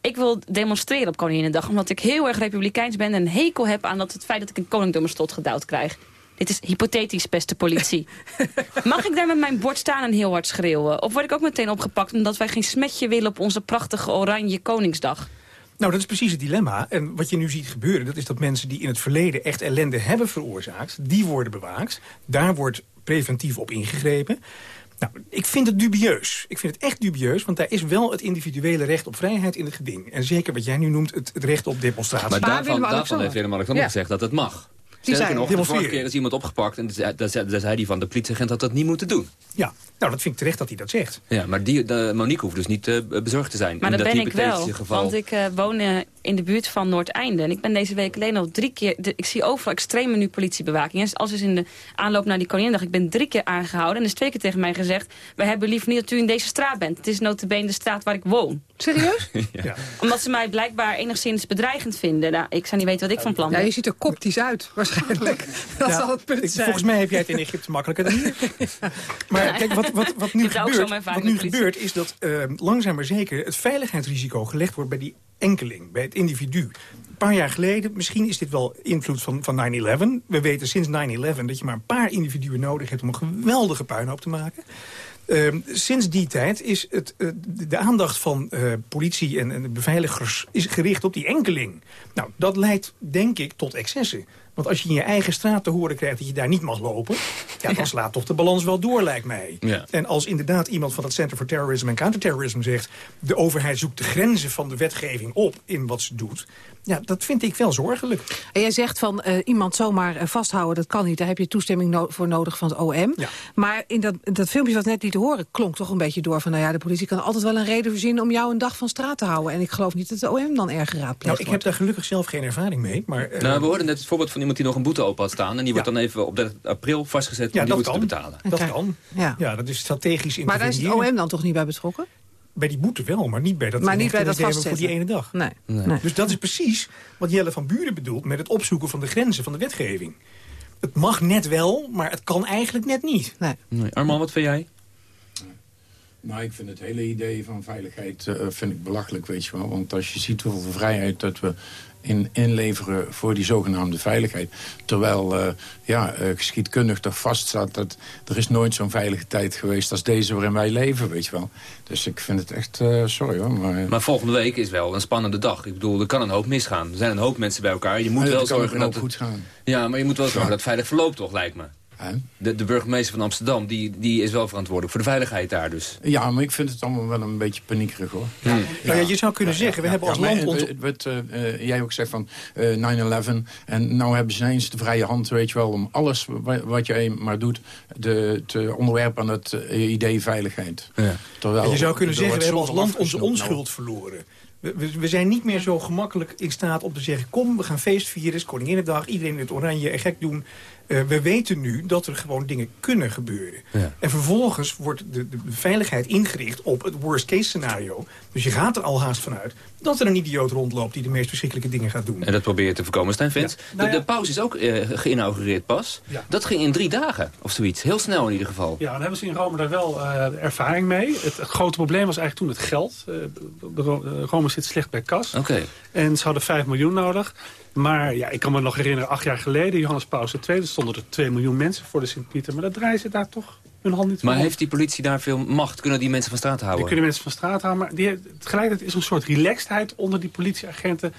Ik wil demonstreren op Koninginnedag omdat ik heel erg republikeins ben... en een hekel heb aan dat het feit dat ik een koning door mijn slot gedouwd krijg. Dit is hypothetisch, beste politie. Mag ik daar met mijn bord staan en heel hard schreeuwen? Of word ik ook meteen opgepakt omdat wij geen smetje willen op onze prachtige oranje Koningsdag? Nou, dat is precies het dilemma. En wat je nu ziet gebeuren, dat is dat mensen die in het verleden echt ellende hebben veroorzaakt, die worden bewaakt. Daar wordt preventief op ingegrepen. Nou, ik vind het dubieus. Ik vind het echt dubieus, want daar is wel het individuele recht op vrijheid in het geding. En zeker wat jij nu noemt, het, het recht op demonstratie. Maar daarvan, daarvan heeft Willem-Alexander ja. gezegd dat het mag. Sterker nog, de vorige keer is iemand opgepakt en daar zei hij van de politieagent dat dat niet moeten doen. Ja, nou dat vind ik terecht dat hij dat zegt. Ja, maar die, de, Monique hoeft dus niet uh, bezorgd te zijn. Maar dat, dat ben ik wel, geval... want ik uh, woon uh, in de buurt van Noordeinde. En ik ben deze week alleen al drie keer... De, ik zie overal extreme nu politiebewaking. En als is in de aanloop naar die Koninginnedag, ik ben drie keer aangehouden. En er is twee keer tegen mij gezegd... we hebben liever niet dat u in deze straat bent. Het is notabene de straat waar ik woon. Serieus? ja. Omdat ze mij blijkbaar enigszins bedreigend vinden. Nou, ik zou niet weten wat ik van plan ben. Ja, je ziet er koptisch uit, waarschijnlijk. Dat ja, zal het punt ik, zijn. Volgens mij heb jij het in Egypte makkelijker dan hier. maar kijk, wat, wat, wat nu, gebeurt, wat nu gebeurt is dat uh, langzaam maar zeker... het veiligheidsrisico gelegd wordt bij die enkeling. Bij, het individu. Een paar jaar geleden, misschien is dit wel invloed van, van 9-11. We weten sinds 9-11 dat je maar een paar individuen nodig hebt... om een geweldige puinhoop te maken. Ehm, sinds die tijd is het, eh, de, aandacht van eh, politie en, en beveiligers is gericht op die enkeling. Nou, dat leidt denk ik tot excessen. Want als je in je eigen straat te horen krijgt dat je daar niet mag lopen... Ja, dan slaat toch de balans wel door, lijkt mij. Ja. En als inderdaad iemand van het Center for Terrorism en Counterterrorism zegt... de overheid zoekt de grenzen van de wetgeving op in wat ze doet... ja, dat vind ik wel zorgelijk. En jij zegt van eh, iemand zomaar eh, vasthouden, dat kan niet. Daar heb je toestemming no voor nodig van het OM. Ja. Maar in dat, dat filmpje wat net niet te horen... klonk toch een beetje door van... nou ja, de politie kan altijd wel een reden verzinnen... om jou een dag van straat te houden. En ik geloof niet dat de OM dan erg geraadpleegd Nou, ik heb daar gelukkig zelf geen ervaring mee. Maar, eh, Nou, we hoorden net het voorbeeld van iemand die nog een boete open had staan. En die wordt dan even op 30 april vastgezet ja, om die boete kan. te betalen. Dat kan. Ja. Ja, dat is strategisch Maar daar is het interveneren. OM dan toch niet bij betrokken? Bij die boete wel, maar niet bij dat, Maar niet bij dat voor die ene dag. Nee. Nee. Dus dat is precies wat Jelle van Buren bedoelt... met het opzoeken van de grenzen van de wetgeving. Het mag net wel, maar het kan eigenlijk net niet. Nee. Nee. Arman, wat vind jij? Nou, ik vind het hele idee van veiligheid eh, vind ik belachelijk, weet je wel. Want als je ziet hoeveel vrijheid dat we in, inleveren voor die zogenaamde veiligheid. Terwijl eh, ja, eh, geschiedkundig toch vaststaat dat er is nooit zo'n veilige tijd geweest als deze waarin wij leven, weet je wel. Dus ik vind het echt, eh, sorry hoor, maar... Maar volgende week is wel een spannende dag. Ik bedoel, er kan een hoop misgaan. Er zijn een hoop mensen bij elkaar. Je moet wel zorgen dat het goed gaan. Ja, maar je moet wel zorgen dat het veilig verloopt toch, lijkt me. De, de burgemeester van Amsterdam, die, die is wel verantwoordelijk voor de veiligheid daar dus. Ja, maar ik vind het allemaal wel een beetje paniekerig hoor. Ja. Nou ja, je zou kunnen zeggen, we hebben als land... eh, ont- eh, wat jij ook zegt van eh, 9-11. En nou hebben ze ineens de vrije hand, weet je wel... om alles wa- wat je maar doet de, te onderwerpen aan het idee veiligheid. Terwijl, je zou kunnen zeggen, we hebben als land onze onschuld verloren. We, we, we zijn niet meer zo gemakkelijk in staat om te zeggen... kom, we gaan feestvieren, is Koninginnedag, iedereen in het oranje en gek doen. Eh, we weten nu dat er gewoon dingen kunnen gebeuren. Ja. En vervolgens wordt de, de veiligheid ingericht op het worst case scenario. Dus je gaat er al haast vanuit dat er een idioot rondloopt... die de meest verschrikkelijke dingen gaat doen. En dat probeer je te voorkomen. Stijn Vens, Nou de, ja. de pauze is ook eh, geïnaugureerd pas. Ja. Dat ging in drie dagen of zoiets. Heel snel in ieder geval. Ja, dan hebben ze in Rome daar wel eh, ervaring mee. Het, het grote probleem was eigenlijk toen het geld. Rome zit slecht bij kas. Oké. En ze hadden 5 miljoen nodig. Maar ja, ik kan me nog herinneren, acht jaar geleden, Johannes Paus II... stonden er 2 miljoen mensen voor de Sint-Pieter. Maar dat draaien ze daar toch hun hand niet Maar heeft die politie daar veel macht? Kunnen die mensen van straat Die houden? kunnen mensen van straat houden. Maar die, tegelijkertijd is er een soort relaxedheid onder die politieagenten...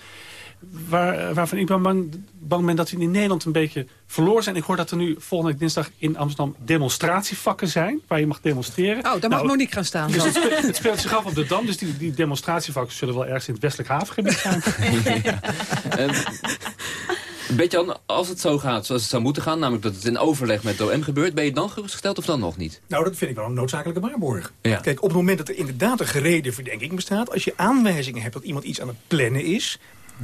Waar, waarvan ik ben bang, bang ben dat die in Nederland een beetje verloren zijn. Ik hoor dat er nu volgende week dinsdag in Amsterdam demonstratievakken zijn... waar je mag demonstreren. Oh, daar mag Nou, Monique gaan staan. Dus het, speelt, het speelt zich af op de Dam, dus die, die demonstratievakken zullen wel ergens in het westelijk havengebied zijn. Beetje als het zo gaat zoals het zou moeten gaan... namelijk dat het in overleg met de OM gebeurt... ben je dan gerustgesteld of dan nog niet? Nou, dat vind ik wel een noodzakelijke waarborg. Ja. Kijk, op het moment dat er inderdaad een gereden verdenking bestaat... als je aanwijzingen hebt dat iemand iets aan het plannen is...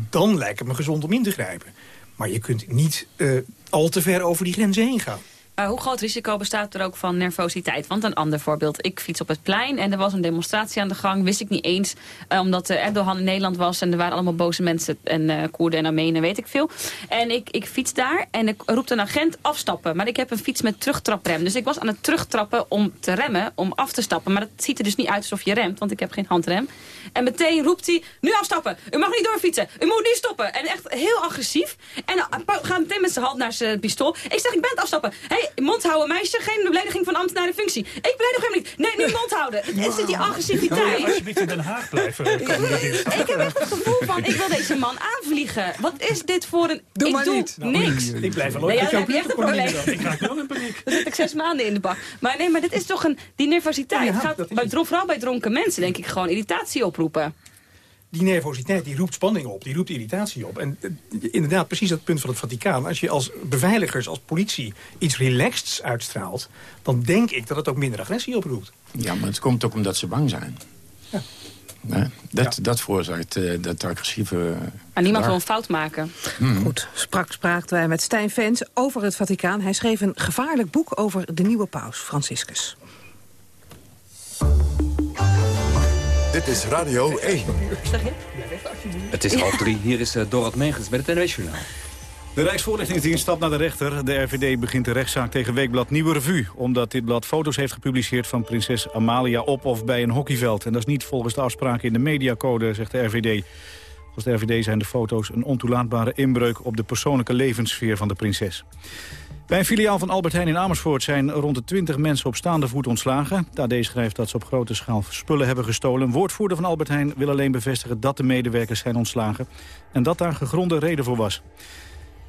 dan lijkt het me gezond om in te grijpen. Maar je kunt niet eh, al te ver over die grenzen heen gaan. Maar hoe groot risico bestaat er ook van nervositeit? Want een ander voorbeeld. Ik fiets op het plein en er was een demonstratie aan de gang. Wist ik niet eens, eh, omdat eh, Erdogan in Nederland was... en er waren allemaal boze mensen en eh Koerden en Armenen, weet ik veel. En ik, ik fiets daar en ik roept een agent afstappen. Maar ik heb een fiets met terugtraprem. Dus ik was aan het terugtrappen om te remmen, om af te stappen. Maar dat ziet er dus niet uit alsof je remt, want ik heb geen handrem. En meteen roept hij, nu afstappen. U mag niet doorfietsen. U moet nu stoppen. En echt heel agressief. En gaan meteen met zijn hand naar zijn pistool. Ik zeg, ik ben het afstappen. Hey, mond houden meisje. Geen belediging van ambtenaar functie. Ik beledig hem niet. Nee, nu mond houden. Het is die agressiviteit. Alsjeblieft in Den Haag blijven. dinsdag. Ik heb echt het gevoel van, ik wil deze man aanvliegen. Wat is dit voor een... Doe ik maar doe niet. niks. Ik blijf wel Nee, ook ja, heb je echt een probleem. Ik raak wel in paniek. Dan zit ik zes maanden in de bak. Maar nee, maar dit is toch een... Die nervositeit Ja, gaat bij, vooral bij dronken mensen, denk ik, gewoon irritatie oproepen. Die nervositeit die roept spanning op, die roept irritatie op. En eh, inderdaad, precies dat punt van het Vaticaan. Als je als beveiligers, als politie iets relaxeds uitstraalt... dan denk ik dat het ook minder agressie oproept. Ja, maar het komt ook omdat ze bang zijn. Ja. Nee, dat, dat veroorzaakt eh, dat agressieve... Maar niemand wil een fout maken. Goed, sprak, spraken wij met Stijn Vens over het Vaticaan. Hij schreef een gevaarlijk boek over de nieuwe paus, Franciscus. Dit is Radio 1. Het is half drie. Hier is uh, Dorot Megens bij het NWS Journaal. De Rijksvoorlichtingsdienst stapt naar de rechter. De RVD begint de rechtszaak tegen Weekblad Nieuwe Revue... omdat dit blad foto's heeft gepubliceerd van prinses Amalia op of bij een hockeyveld. En dat is niet volgens de afspraken in de mediacode, zegt de RVD. Volgens de RVD zijn de foto's een ontoelaatbare inbreuk op de persoonlijke levenssfeer van de prinses. Bij een filiaal van Albert Heijn in Amersfoort zijn rond de 20 mensen op staande voet ontslagen. De AD schrijft dat ze op grote schaal spullen hebben gestolen. Woordvoerder van Albert Heijn wil alleen bevestigen dat de medewerkers zijn ontslagen. En dat daar gegronde reden voor was.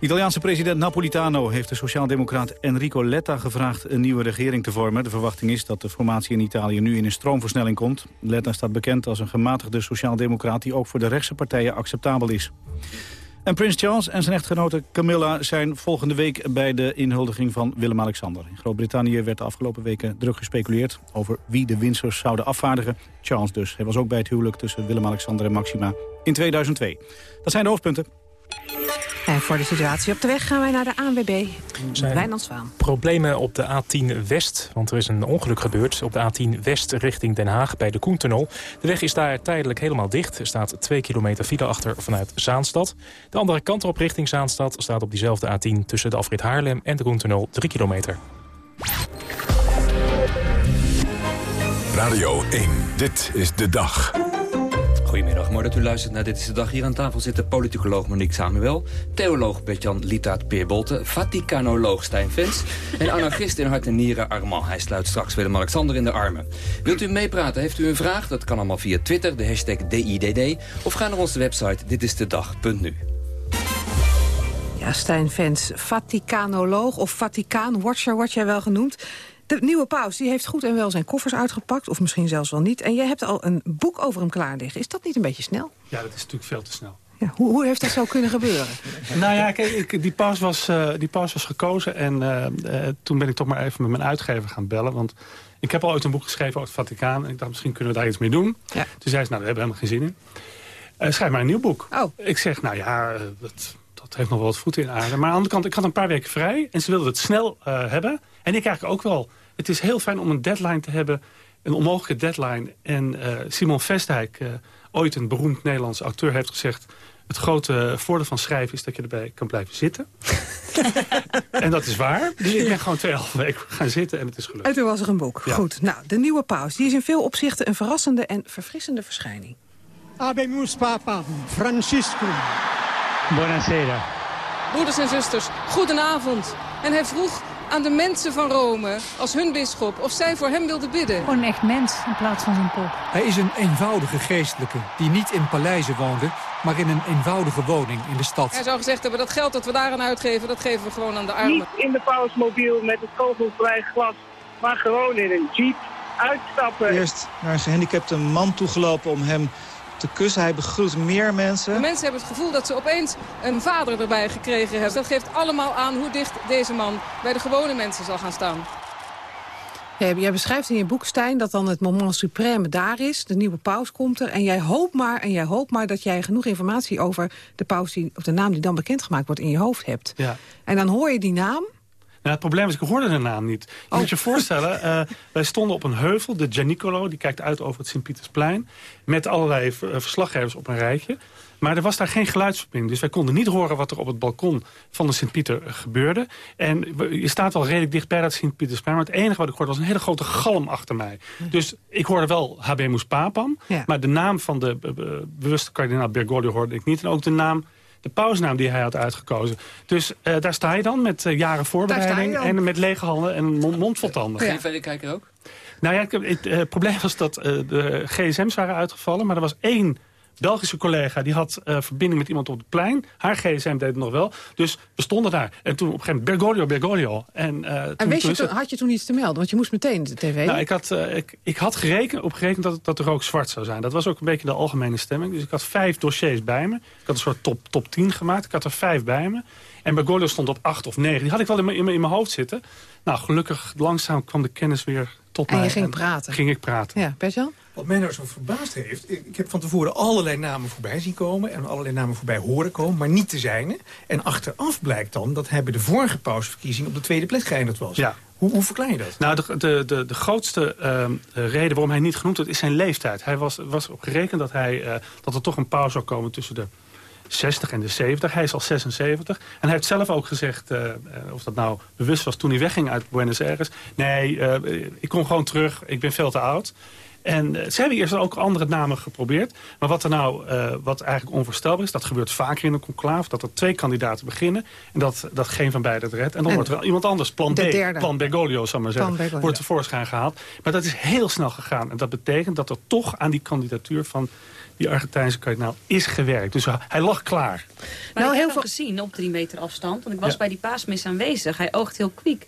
Italiaanse president Napolitano heeft de sociaaldemocraat Enrico Letta gevraagd een nieuwe regering te vormen. De verwachting is dat de formatie in Italië nu in een stroomversnelling komt. Letta staat bekend als een gematigde sociaaldemocraat die ook voor de rechtse partijen acceptabel is. En prins Charles en zijn echtgenote Camilla zijn volgende week bij de inhuldiging van Willem-Alexander. In Groot-Brittannië werd de afgelopen weken druk gespeculeerd over wie de winsters zouden afvaardigen. Charles dus. Hij was ook bij het huwelijk tussen Willem-Alexander en Maxima in 2002. Dat zijn de hoofdpunten. En voor de situatie op de weg gaan wij naar de ANWB. Wijnand Zwaan. Problemen op de A10 West, want er is een ongeluk gebeurd... op de A10 West richting Den Haag bij de Koentunnel. De weg is daar tijdelijk helemaal dicht. Er staat 2 kilometer file achter vanuit Zaanstad. De andere kant op richting Zaanstad staat op diezelfde A10... tussen de afrit Haarlem en de Koentunnel 3 kilometer. Radio 1, dit is de dag. Goedemiddag, mooi dat u luistert naar Dit is de Dag. Hier aan tafel zitten politicoloog Monique Samuel... theoloog Bertjan Litaat Peerbolte... Vaticanoloog Stijn Vens... en anarchist in hart en nieren Armand. Hij sluit straks Willem-Alexander in de armen. Wilt u meepraten? Heeft u een vraag? Dat kan allemaal via Twitter, de hashtag DIDD... of ga naar onze website ditistedag.nu. Ja, Stijn Vens, Vaticanoloog of Vaticaan-watcher wordt jij wel genoemd. De nieuwe paus die heeft goed en wel zijn koffers uitgepakt, of misschien zelfs wel niet. En jij hebt al een boek over hem klaar liggen. Is dat niet een beetje snel? Ja, dat is natuurlijk veel te snel. Ja, hoe, hoe heeft dat zo kunnen gebeuren? nou ja, kijk, ik, die, paus was, uh, die paus was gekozen en uh, uh, toen ben ik toch maar even met mijn uitgever gaan bellen. Want ik heb al ooit een boek geschreven over het Vaticaan. En ik dacht, misschien kunnen we daar iets mee doen. Ja. Toen zei ze, nou, we hebben helemaal geen zin in. schrijf maar een nieuw boek. Oh. Ik zeg, nou ja, dat, dat heeft nog wel wat voeten in aarde. Maar aan de andere kant, ik had een paar weken vrij en ze wilden het snel hebben. En ik eigenlijk ook wel het is heel fijn om een deadline te hebben, een onmogelijke deadline. En uh, Simon Vestdijk, uh, ooit een beroemd Nederlands auteur, heeft gezegd... het grote voordeel van schrijven is dat je erbij kan blijven zitten. en dat is waar. Dus ik ben gewoon tweeënhalve weken gaan zitten en het is gelukt. En toen was er een boek. Ja. Goed. Nou, de nieuwe paus. Die is in veel opzichten een verrassende en verfrissende verschijning. Abemus Papa, Francisco. Buonasera. Broeders en zusters, goedenavond. En hij vroeg aan de mensen van Rome als hun bisschop of zij voor hem wilden bidden. Gewoon een echt mens in plaats van zijn pop. Hij is een eenvoudige geestelijke die niet in paleizen woonde, maar in een eenvoudige woning in de stad. Hij zou gezegd hebben dat geld dat we daaraan uitgeven, dat geven we gewoon aan de armen. Niet in de pausmobiel met het kogelvrij glas, maar gewoon in een jeep uitstappen. Eerst naar een gehandicapte man toegelopen om hem te kussen. Hij begroet meer mensen. De mensen hebben het gevoel dat ze opeens een vader erbij gekregen hebben. Dat geeft allemaal aan hoe dicht deze man bij de gewone mensen zal gaan staan. Ja, jij beschrijft in je boek, Stijn, dat dan het moment suprême daar is. De nieuwe paus komt er. En jij hoopt maar, en jij hoopt maar dat jij genoeg informatie over de paus, die, of de naam die dan bekendgemaakt wordt, in je hoofd hebt. Ja. En dan hoor je die naam. Nou, het probleem is, ik hoorde de naam niet. Je moet je voorstellen, uh, wij stonden op een heuvel, de Gianicolo... die kijkt uit over het Sint-Pietersplein... met allerlei verslaggevers op een rijtje. Maar er was daar geen geluidsverbinding. Dus wij konden niet horen wat er op het balkon van de Sint-Pieter gebeurde. En je staat wel redelijk dicht bij dat Sint-Pietersplein. Maar het enige wat ik hoorde was een hele grote galm achter mij. Dus ik hoorde wel Habemus Papam. Ja. Maar de naam van de bewuste kardinaal Bergoglio hoorde ik niet. En ook de naam de pausnaam die hij had uitgekozen. Dus uh, daar sta je dan met uh, jaren voorbereiding en met lege handen en mond, mond vol tanden. Geen verrekijker ook? Nou ja, het, het probleem was dat de gsm's waren uitgevallen, maar er was één Belgische collega die had uh, verbinding met iemand op het plein. Haar gsm deed het nog wel. Dus we stonden daar. En toen op een gegeven moment Bergoglio, Bergoglio. En, uh, en toen, je, toen, had je toen iets te melden? Want je moest meteen de tv. Nou, ik had, uh, ik, ik had gerekend, op gerekend dat, dat de rook zwart zou zijn. Dat was ook een beetje de algemene stemming. Dus ik had vijf dossiers bij me. Ik had een soort top, top 10 gemaakt. Ik had er vijf bij me. En Bergoglio stond op acht of negen. Die had ik wel in mijn, in mijn, in mijn hoofd zitten. Nou, gelukkig langzaam kwam de kennis weer tot en mij. En je ging praten? ging ik praten. Ja, Bertjan? Wat mij nou zo verbaasd heeft... Ik, heb van tevoren allerlei namen voorbij zien komen... en allerlei namen voorbij horen komen, maar niet te zijne. En achteraf blijkt dan dat hij bij de vorige pausverkiezing... op de tweede plek geëindigd was. Ja. Hoe, hoe verklaar je dat? Nou, de, de, de, de grootste uh, reden waarom hij niet genoemd wordt... is zijn leeftijd. Hij was, was op gerekend dat, hij, uh, dat er toch een pauze zou komen tussen de 60 en de 70. Hij is al 76. En hij heeft zelf ook gezegd, uh, of dat nou bewust was toen hij wegging uit Buenos Aires... nee, uh, ik kom gewoon terug, ik ben veel te oud. En uh, ze hebben eerst ook andere namen geprobeerd. Maar wat er nou, uh, wat eigenlijk onvoorstelbaar is... dat gebeurt vaker in een conclave... dat er twee kandidaten beginnen... en dat, dat geen van beiden het redt. En dan wordt er iemand anders, plan B, plan Bergoglio, zal maar zeggen... wordt tevoorschijn gehaald. Maar dat is heel snel gegaan. En dat betekent dat er toch aan die kandidatuur van die Argentijnse kardinaal is gewerkt. Dus hij lag klaar. Maar nou, ik heel veel gezien op drie meter afstand. Want ik was bij die paasmis aanwezig. Hij oogt heel kwiek.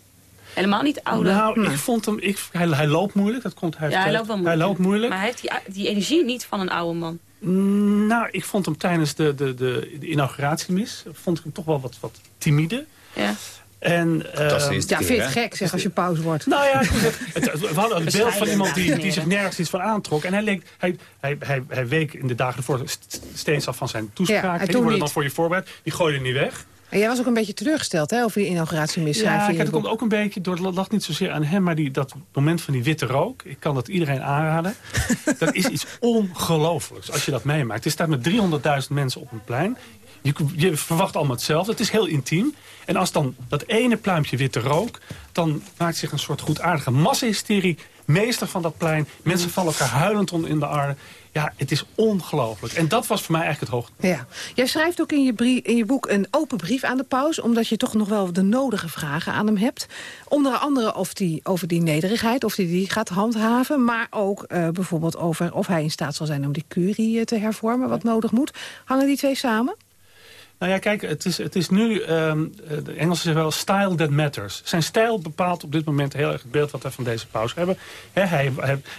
Helemaal niet ouder. Nou, ik vond hem... Ik, hij, hij, loopt moeilijk. Dat komt, hij ja, hij loopt wel moeilijk. Hij loopt moeilijk. Maar hij heeft die, die energie niet van een oude man. Mm, nou, ik vond hem tijdens de, de, de, de inauguratiemis... vond ik hem toch wel wat, wat timide. Ja. En, uh, ja, vind je het gek zeg als je pauze wordt? Nou ja, het, we hadden een beeld van iemand die, die zich nergens iets van aantrok. En hij, leek, hij, hij, hij, hij week in de dagen ervoor steeds af van zijn toespraak. Ja, die worden dan voor je voorbereid. Die gooide niet weg. En jij was ook een beetje teleurgesteld hè, over die inauguratie Ja, kijk, dat komt ook een beetje door, het lag niet zozeer aan hem, maar die, dat moment van die witte rook. Ik kan dat iedereen aanraden. dat is iets ongelooflijks als je dat meemaakt. Er staat met 300.000 mensen op een plein. Je, je, verwacht allemaal hetzelfde. Het is heel intiem. En als dan dat ene pluimpje witte rook... dan maakt zich een soort goedaardige massahysterie meester van dat plein. Mensen vallen elkaar huilend om in de armen. Ja, het is ongelooflijk. En dat was voor mij eigenlijk het hoogtepunt. Ja. Jij schrijft ook in je, brief, in je boek een open brief aan de paus... omdat je toch nog wel de nodige vragen aan hem hebt. Onder andere of die, over die nederigheid, of hij die, die gaat handhaven... maar ook uh, bijvoorbeeld over of hij in staat zal zijn om die curie uh, te hervormen... wat nodig moet. Hangen die twee samen? Nou ja, kijk, het is, het is nu, um, de Engelsen zeggen wel, style that matters. Zijn stijl bepaalt op dit moment heel erg het beeld wat we van deze paus hebben. He, hij,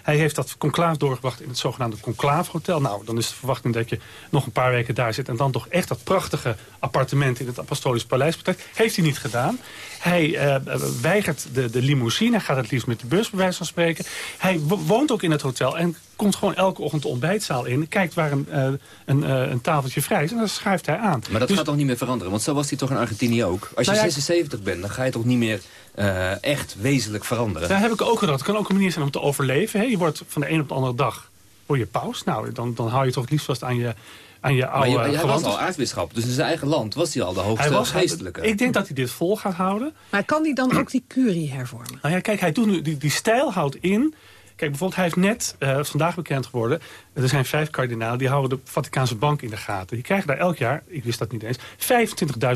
hij, heeft dat conclaaf doorgebracht in het zogenaamde Conclave Hotel. Nou, dan is de verwachting dat je nog een paar weken daar zit... en dan toch echt dat prachtige appartement in het Apostolisch Paleis betrekt. Heeft hij niet gedaan. Hij uh, weigert de, de limousine, gaat het liefst met de bus, van spreken. Hij woont ook in het hotel en komt gewoon elke ochtend de ontbijtzaal in... kijkt waar een, uh, een, uh, een tafeltje vrij is en dan schuift hij aan. Maar dat dus... gaat toch niet meer veranderen? Want zo was hij toch in Argentinië ook? Als je nou ja, 76 bent, dan ga je toch niet meer uh, echt wezenlijk veranderen? Daar heb ik ook gedacht. Het kan ook een manier zijn om te overleven. Hè? Je wordt van de een op de andere dag word je paus. Nou, dan, dan hou je toch het liefst vast aan je aan je oude Maar je, hij was al aartsbisschop, dus in zijn eigen land was hij al de hoogste hij was, geestelijke. Ik denk dat hij dit vol gaat houden. Maar kan hij dan ook die curie hervormen? Nou ja, kijk, hij doet nu, die, die stijl houdt in Kijk, bijvoorbeeld, hij heeft net uh, vandaag bekend geworden... er zijn vijf kardinalen die houden de Vaticaanse bank in de gaten. Die krijgen daar elk jaar, ik wist dat niet eens...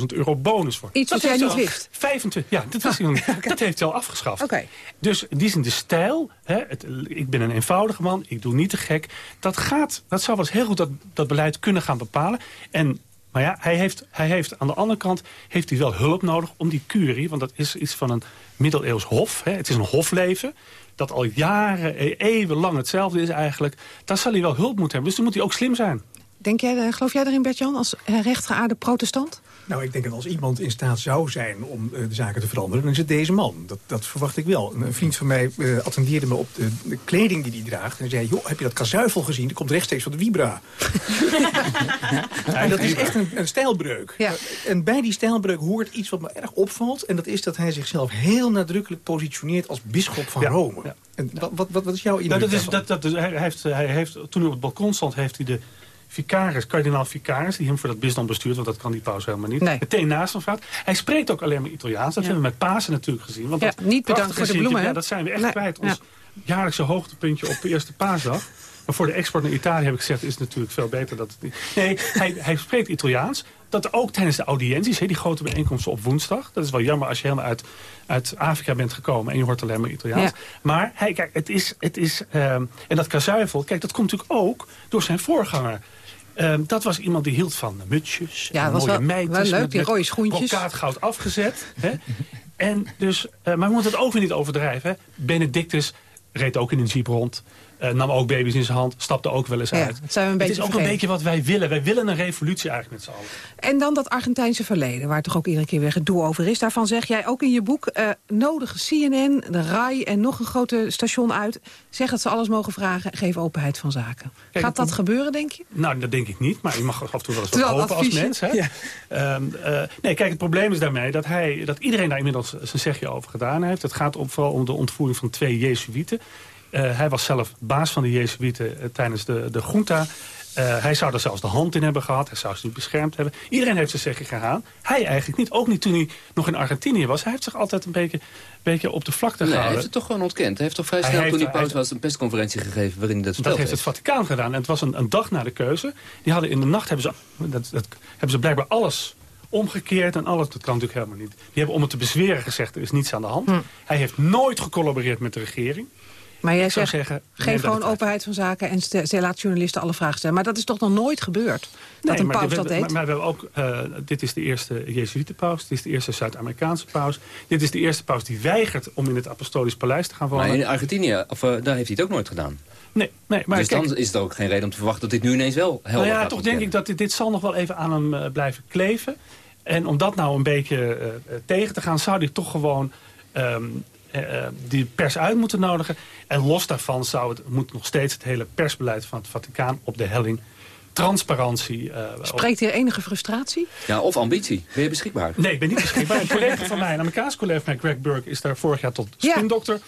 25.000 euro bonus voor. Iets wat jij niet wist? 25, ja, dat, wist niet. dat heeft hij al afgeschaft. Okay. Dus die zijn de stijl. Hè, het, ik ben een eenvoudige man, ik doe niet te gek. Dat, gaat, dat zou wel eens heel goed dat, dat beleid kunnen gaan bepalen. En maar ja, hij heeft, hij heeft aan de andere kant heeft hij wel hulp nodig om die curie... want dat is iets van een middeleeuws hof. Hè, het is een hofleven dat al jaren, e- eeuwenlang hetzelfde is eigenlijk... daar zal hij wel hulp moeten hebben. Dus dan moet hij ook slim zijn. Denk jij, eh, geloof jij erin, Bert-Jan, als rechtgeaarde protestant? Nou, ik denk dat als iemand in staat zou zijn om uh, de zaken te veranderen... dan is het deze man. Dat, dat verwacht ik wel. Een vriend van mij uh, attendeerde me op de, de, kleding die hij draagt. En zei, joh, heb je dat kazuifel gezien? Dat komt rechtstreeks van de Vibra. en dat is echt een, een stijlbreuk. Ja. En bij die stijlbreuk hoort iets wat me erg opvalt. En dat is dat hij zichzelf heel nadrukkelijk positioneert als bisschop van ja. Rome. Ja. En wat, wat, wat, is jouw idee? Nou, dat is, dat, dat, dus hij, heeft, hij heeft, toen hij op het balkon stond, heeft hij de vicaris, kardinaal vicaris... die hem voor dat bisdom bestuurt, want dat kan die paus helemaal niet. Nee. Meteen naast hem staat. Hij spreekt ook alleen maar Italiaans. Dat ja. hebben we met Pasen natuurlijk gezien. Want ja, niet bedankt voor de bloemen. Ja, dat zijn we echt kwijt. Ons jaarlijkse hoogtepuntje op de eerste paasdag. Maar voor de export naar Italië heb ik gezegd, is het natuurlijk veel beter dat het niet... Nee, hij, hij spreekt Italiaans. Dat ook tijdens de audiënties, die grote bijeenkomsten op woensdag. Dat is wel jammer als je helemaal uit, uit Afrika bent gekomen en je hoort alleen maar Italiaans. Ja. Maar hij, kijk, het is... Het is um, en dat kazuivel, kijk, dat komt natuurlijk ook door zijn voorganger. Um, dat was iemand die hield van mutsjes, ja, mooie wel, meidjes. Wel leuk, met, die rode schoentjes. goud afgezet. hè? En dus, uh, maar we moeten het ook weer niet overdrijven. Hè? Benedictus reed ook in een jeep rond. Uh, nam ook baby's in zijn hand, stapte ook wel eens ja, uit. Het, zijn we een het beetje is ook vergeten. een beetje wat wij willen. Wij willen een revolutie eigenlijk met z'n allen. En dan dat Argentijnse verleden, waar toch ook iedere keer weer gedoe over is. Daarvan zeg jij ook in je boek, uh, nodig CNN, de RAI en nog een grote station uit. Zeg dat ze alles mogen vragen, geef openheid van zaken. Kijk, Gaat dat, dat gebeuren, denk je? Nou, dat denk ik niet, maar je mag af en toe wel eens wat hopen als mens. Hè? Ja. Um, uh, nee, kijk, het probleem is daarmee dat, hij, dat iedereen daar inmiddels zijn zegje over gedaan heeft. Het gaat om, vooral om de ontvoering van twee Jezuïeten. Uh, hij was zelf baas van de Jezuïeten uh, tijdens de, de junta. Eh, hij zou er zelfs de hand in hebben gehad. Hij zou ze niet beschermd hebben. Iedereen heeft zijn zeggen gegaan. Hij eigenlijk niet. Ook niet toen hij nog in Argentinië was. Hij heeft zich altijd een beetje, beetje op de vlakte nee, gehouden. Hij heeft het toch gewoon ontkend. Hij heeft toch vrij Hij snel heeft- toen hij hij- paus was een persconferentie gegeven waarin hij dat Dat verteld heeft het Vaticaan gedaan. En het was een, een dag na de keuze. Die hadden in de nacht hebben ze, dat, dat, hebben ze blijkbaar alles omgekeerd. En alles, dat kan natuurlijk helemaal niet. Die hebben om het te bezweren gezegd, er is niets aan de hand. Hij heeft nooit gecollaboreerd met de regering. Maar jij zegt, zeggen, geef gewoon openheid van zaken... en laat journalisten alle vragen stellen. Maar dat is toch nog nooit gebeurd? Dat Nee, een maar paus we- dat maar, deed? maar we hebben ook, eh, dit is de eerste Jezuïetenpaus, dit is de eerste Zuid-Amerikaanse paus. Dit is de eerste paus die weigert om in het apostolisch paleis te gaan wonen. Maar in Argentinië, of, eh, daar heeft hij het ook nooit gedaan. Nee, nee maar dus kijk, dan is er ook geen reden om te verwachten dat dit nu ineens wel helder nou ja, gaat toch denk ik dat dit, dit zal nog wel even aan hem eh, blijven kleven. En om dat nou een beetje tegen te gaan, zou hij toch gewoon ehm, eh, eh, die pers uit moeten nodigen. En los daarvan zou het, moet nog steeds het hele persbeleid van het Vaticaan op de helling. Transparantie. eh, op- Spreekt hier enige frustratie? Ja, of ambitie. Ben je beschikbaar? Nee, ik ben niet beschikbaar. Een collega van mij, een Amerikaans collega van mij, Greg Burke, is daar vorig jaar tot spindokter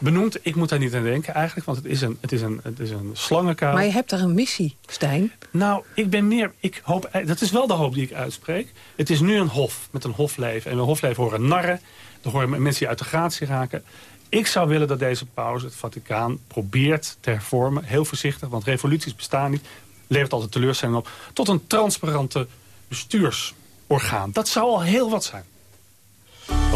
benoemd. Ik moet daar niet aan denken eigenlijk, want het is een, het is een, het is een slangenkuil. Maar je hebt daar een missie, Stijn. Nou, ik ben meer... Ik hoop, eh, dat is wel de hoop die ik uitspreek. Het is nu een hof, met een hofleven. En een hofleven horen narren. Er horen mensen die uit de gratie raken. Ik zou willen dat deze paus het Vaticaan probeert te hervormen. Heel voorzichtig, want revoluties bestaan niet. Levert altijd teleurstelling op. Tot een transparante bestuursorgaan. Dat zou al heel wat zijn.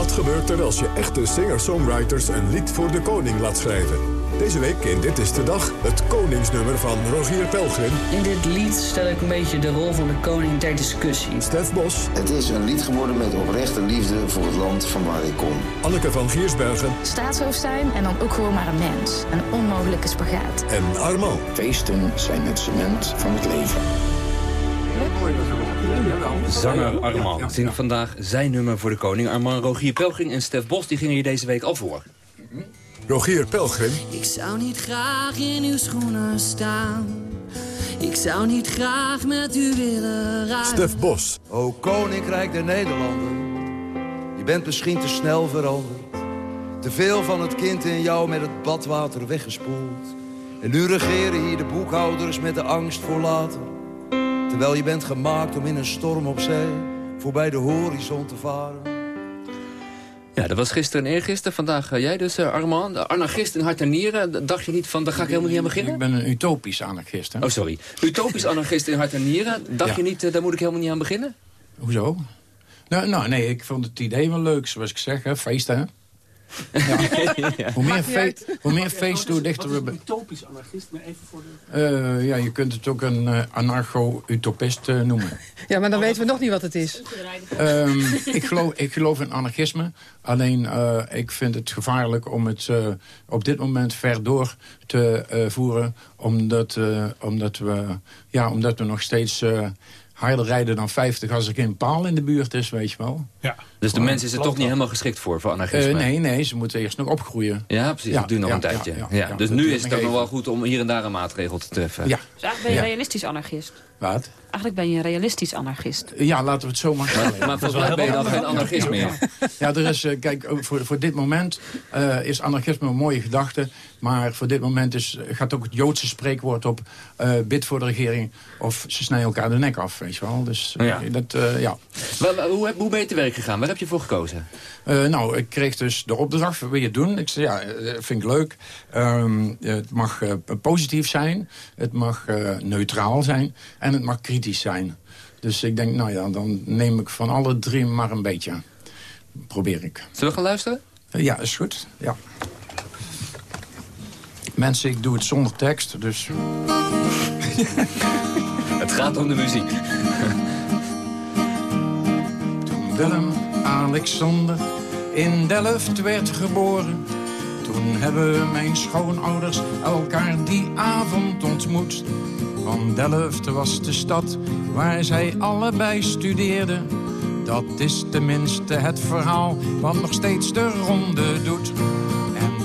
Wat gebeurt er als je echte singer-songwriters een lied voor de koning laat schrijven? Deze week in Dit is de Dag het koningsnummer van Rogier Pelgrim. In dit lied stel ik een beetje de rol van de koning ter discussie. Stef Bos. Het is een lied geworden met oprechte liefde voor het land van waar ik kom. Anneke van Giersbergen Staatshoofd zijn en dan ook gewoon maar een mens. Een onmogelijke spagaat. en Armand. Feesten zijn het cement van het leven. Zanger Armand zingt vandaag zijn nummer voor de koning. Armand Rogier Pelgrim en Stef Bos die gingen hier deze week al voor. Rogier Pelgrim. Ik zou niet graag in uw schoenen staan. Ik zou niet graag met u willen rijden. Stef Bos. O Koninkrijk der Nederlanden, je bent misschien te snel veranderd. Te veel van het kind in jou met het badwater weggespoeld. En nu regeren hier de boekhouders met de angst voor later. Terwijl je bent gemaakt om in een storm op zee voorbij de horizon te varen. Ja, dat was gisteren en eergisteren. Vandaag eh, jij dus, eh, Armand. De anarchist in hart en nieren. Dacht je niet van, daar ga ik helemaal niet aan beginnen? Ik ben een utopisch anarchist. Hè? Oh, sorry. Utopisch anarchist in hart en nieren. Dacht Ja. je niet, eh, daar moet ik helemaal niet aan beginnen? Hoezo? Nou, nou, nee, ik vond het idee wel leuk, zoals ik zeg. Hè? Feesten, hè? Ja. Hoe meer, fe hoe meer feest, hoe dichter we... Utopisch anarchist, maar even voor de... Eh, ja, je kunt het ook een eh, anarcho-utopist eh, noemen. Ja, maar dan weten we nog niet wat het is. Ehm, ik, geloof, ik geloof in anarchisme. Alleen uh, ik vind het gevaarlijk om het uh, op dit moment ver door te uh, voeren. Omdat, omdat, we, ja, omdat we nog steeds harder rijden dan 50 als er geen paal in de buurt is, weet je wel. Ja. Dus de mens is er toch niet helemaal geschikt voor, voor anarchisme? nee, nee, ze moeten eerst nog opgroeien. Ja, precies. dat duurt nog een tijdje. Ja, dus nu is het ook nog wel goed om hier en daar een maatregel te treffen. Ja. Dus eigenlijk ben je realistisch anarchist? Wat? Eigenlijk ben je een realistisch anarchist. Ja, laten we het zo maar stellen. Maar volgens mij ben je dan geen anarchist meer. Ja, er is, uh, kijk, voor, voor dit moment uh, is anarchisme een mooie gedachte. Maar voor dit moment is, gaat ook het Joodse spreekwoord op... Uh, bid voor de regering of ze snijden elkaar de nek af, weet je wel. Dus ja. dat, ja. Wel, hoe, hoe ben je te werk gegaan? Waar heb je voor gekozen? nou, ik kreeg dus de opdracht, wil je het doen? Ik zei, ja, vind ik leuk. Um, het mag positief zijn, het mag neutraal zijn en het mag kritisch zijn. Dus ik denk, nou ja, dan neem ik van alle drie maar een beetje. Probeer ik. Zullen we gaan luisteren? Ja, is goed. Ja. Mensen, ik doe het zonder tekst, dus... het gaat om de muziek. Toen Willem Alexander in Delft werd geboren... toen hebben mijn schoonouders elkaar die avond ontmoet... Want Delft was de stad waar zij allebei studeerden. Dat is tenminste het verhaal wat nog steeds de ronde doet.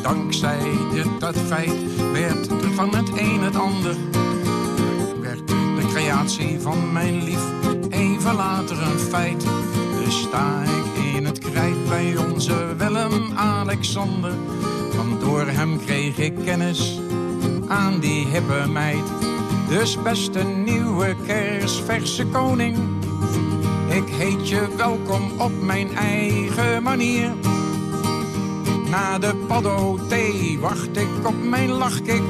Dankzij dit, feit werd van het een het ander. Werd de creatie van mijn lief even later een feit. Dus sta ik in het krijt bij onze Willem-Alexander. Want door hem kreeg ik kennis aan die hippe meid. Dus beste nieuwe kerstverse koning. Ik heet je welkom op mijn eigen manier. Na de paddo thee wacht ik op mijn lachkick.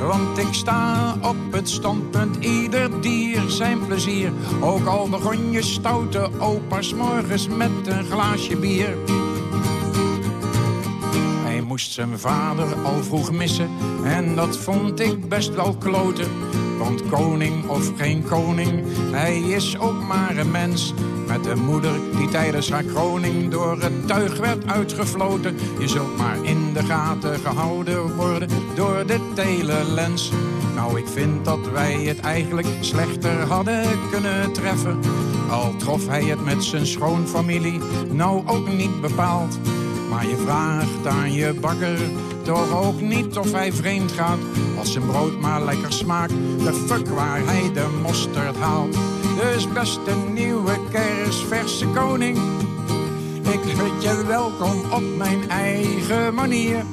Want ik sta op het standpunt, ieder dier zijn plezier. Ook al begon je stoute opa's morgens met een glaasje bier. Hij moest zijn vader al vroeg missen en dat vond ik best wel kloten. Want koning of geen koning, hij is ook maar een mens. Met een moeder die tijdens haar kroning door het tuig werd uitgefloten. Je zult maar in de gaten gehouden worden door de telelens. Nou, ik vind dat wij het eigenlijk slechter hadden kunnen treffen. Al trof hij het met zijn schoonfamilie, nou ook niet bepaald. Maar je vraagt aan je bakker toch ook niet of hij vreemd gaat. Als zijn brood maar lekker smaakt, de fuck waar hij de mosterd haalt. Dus beste nieuwe kerstverse koning. Ik heet je welkom op mijn eigen manier.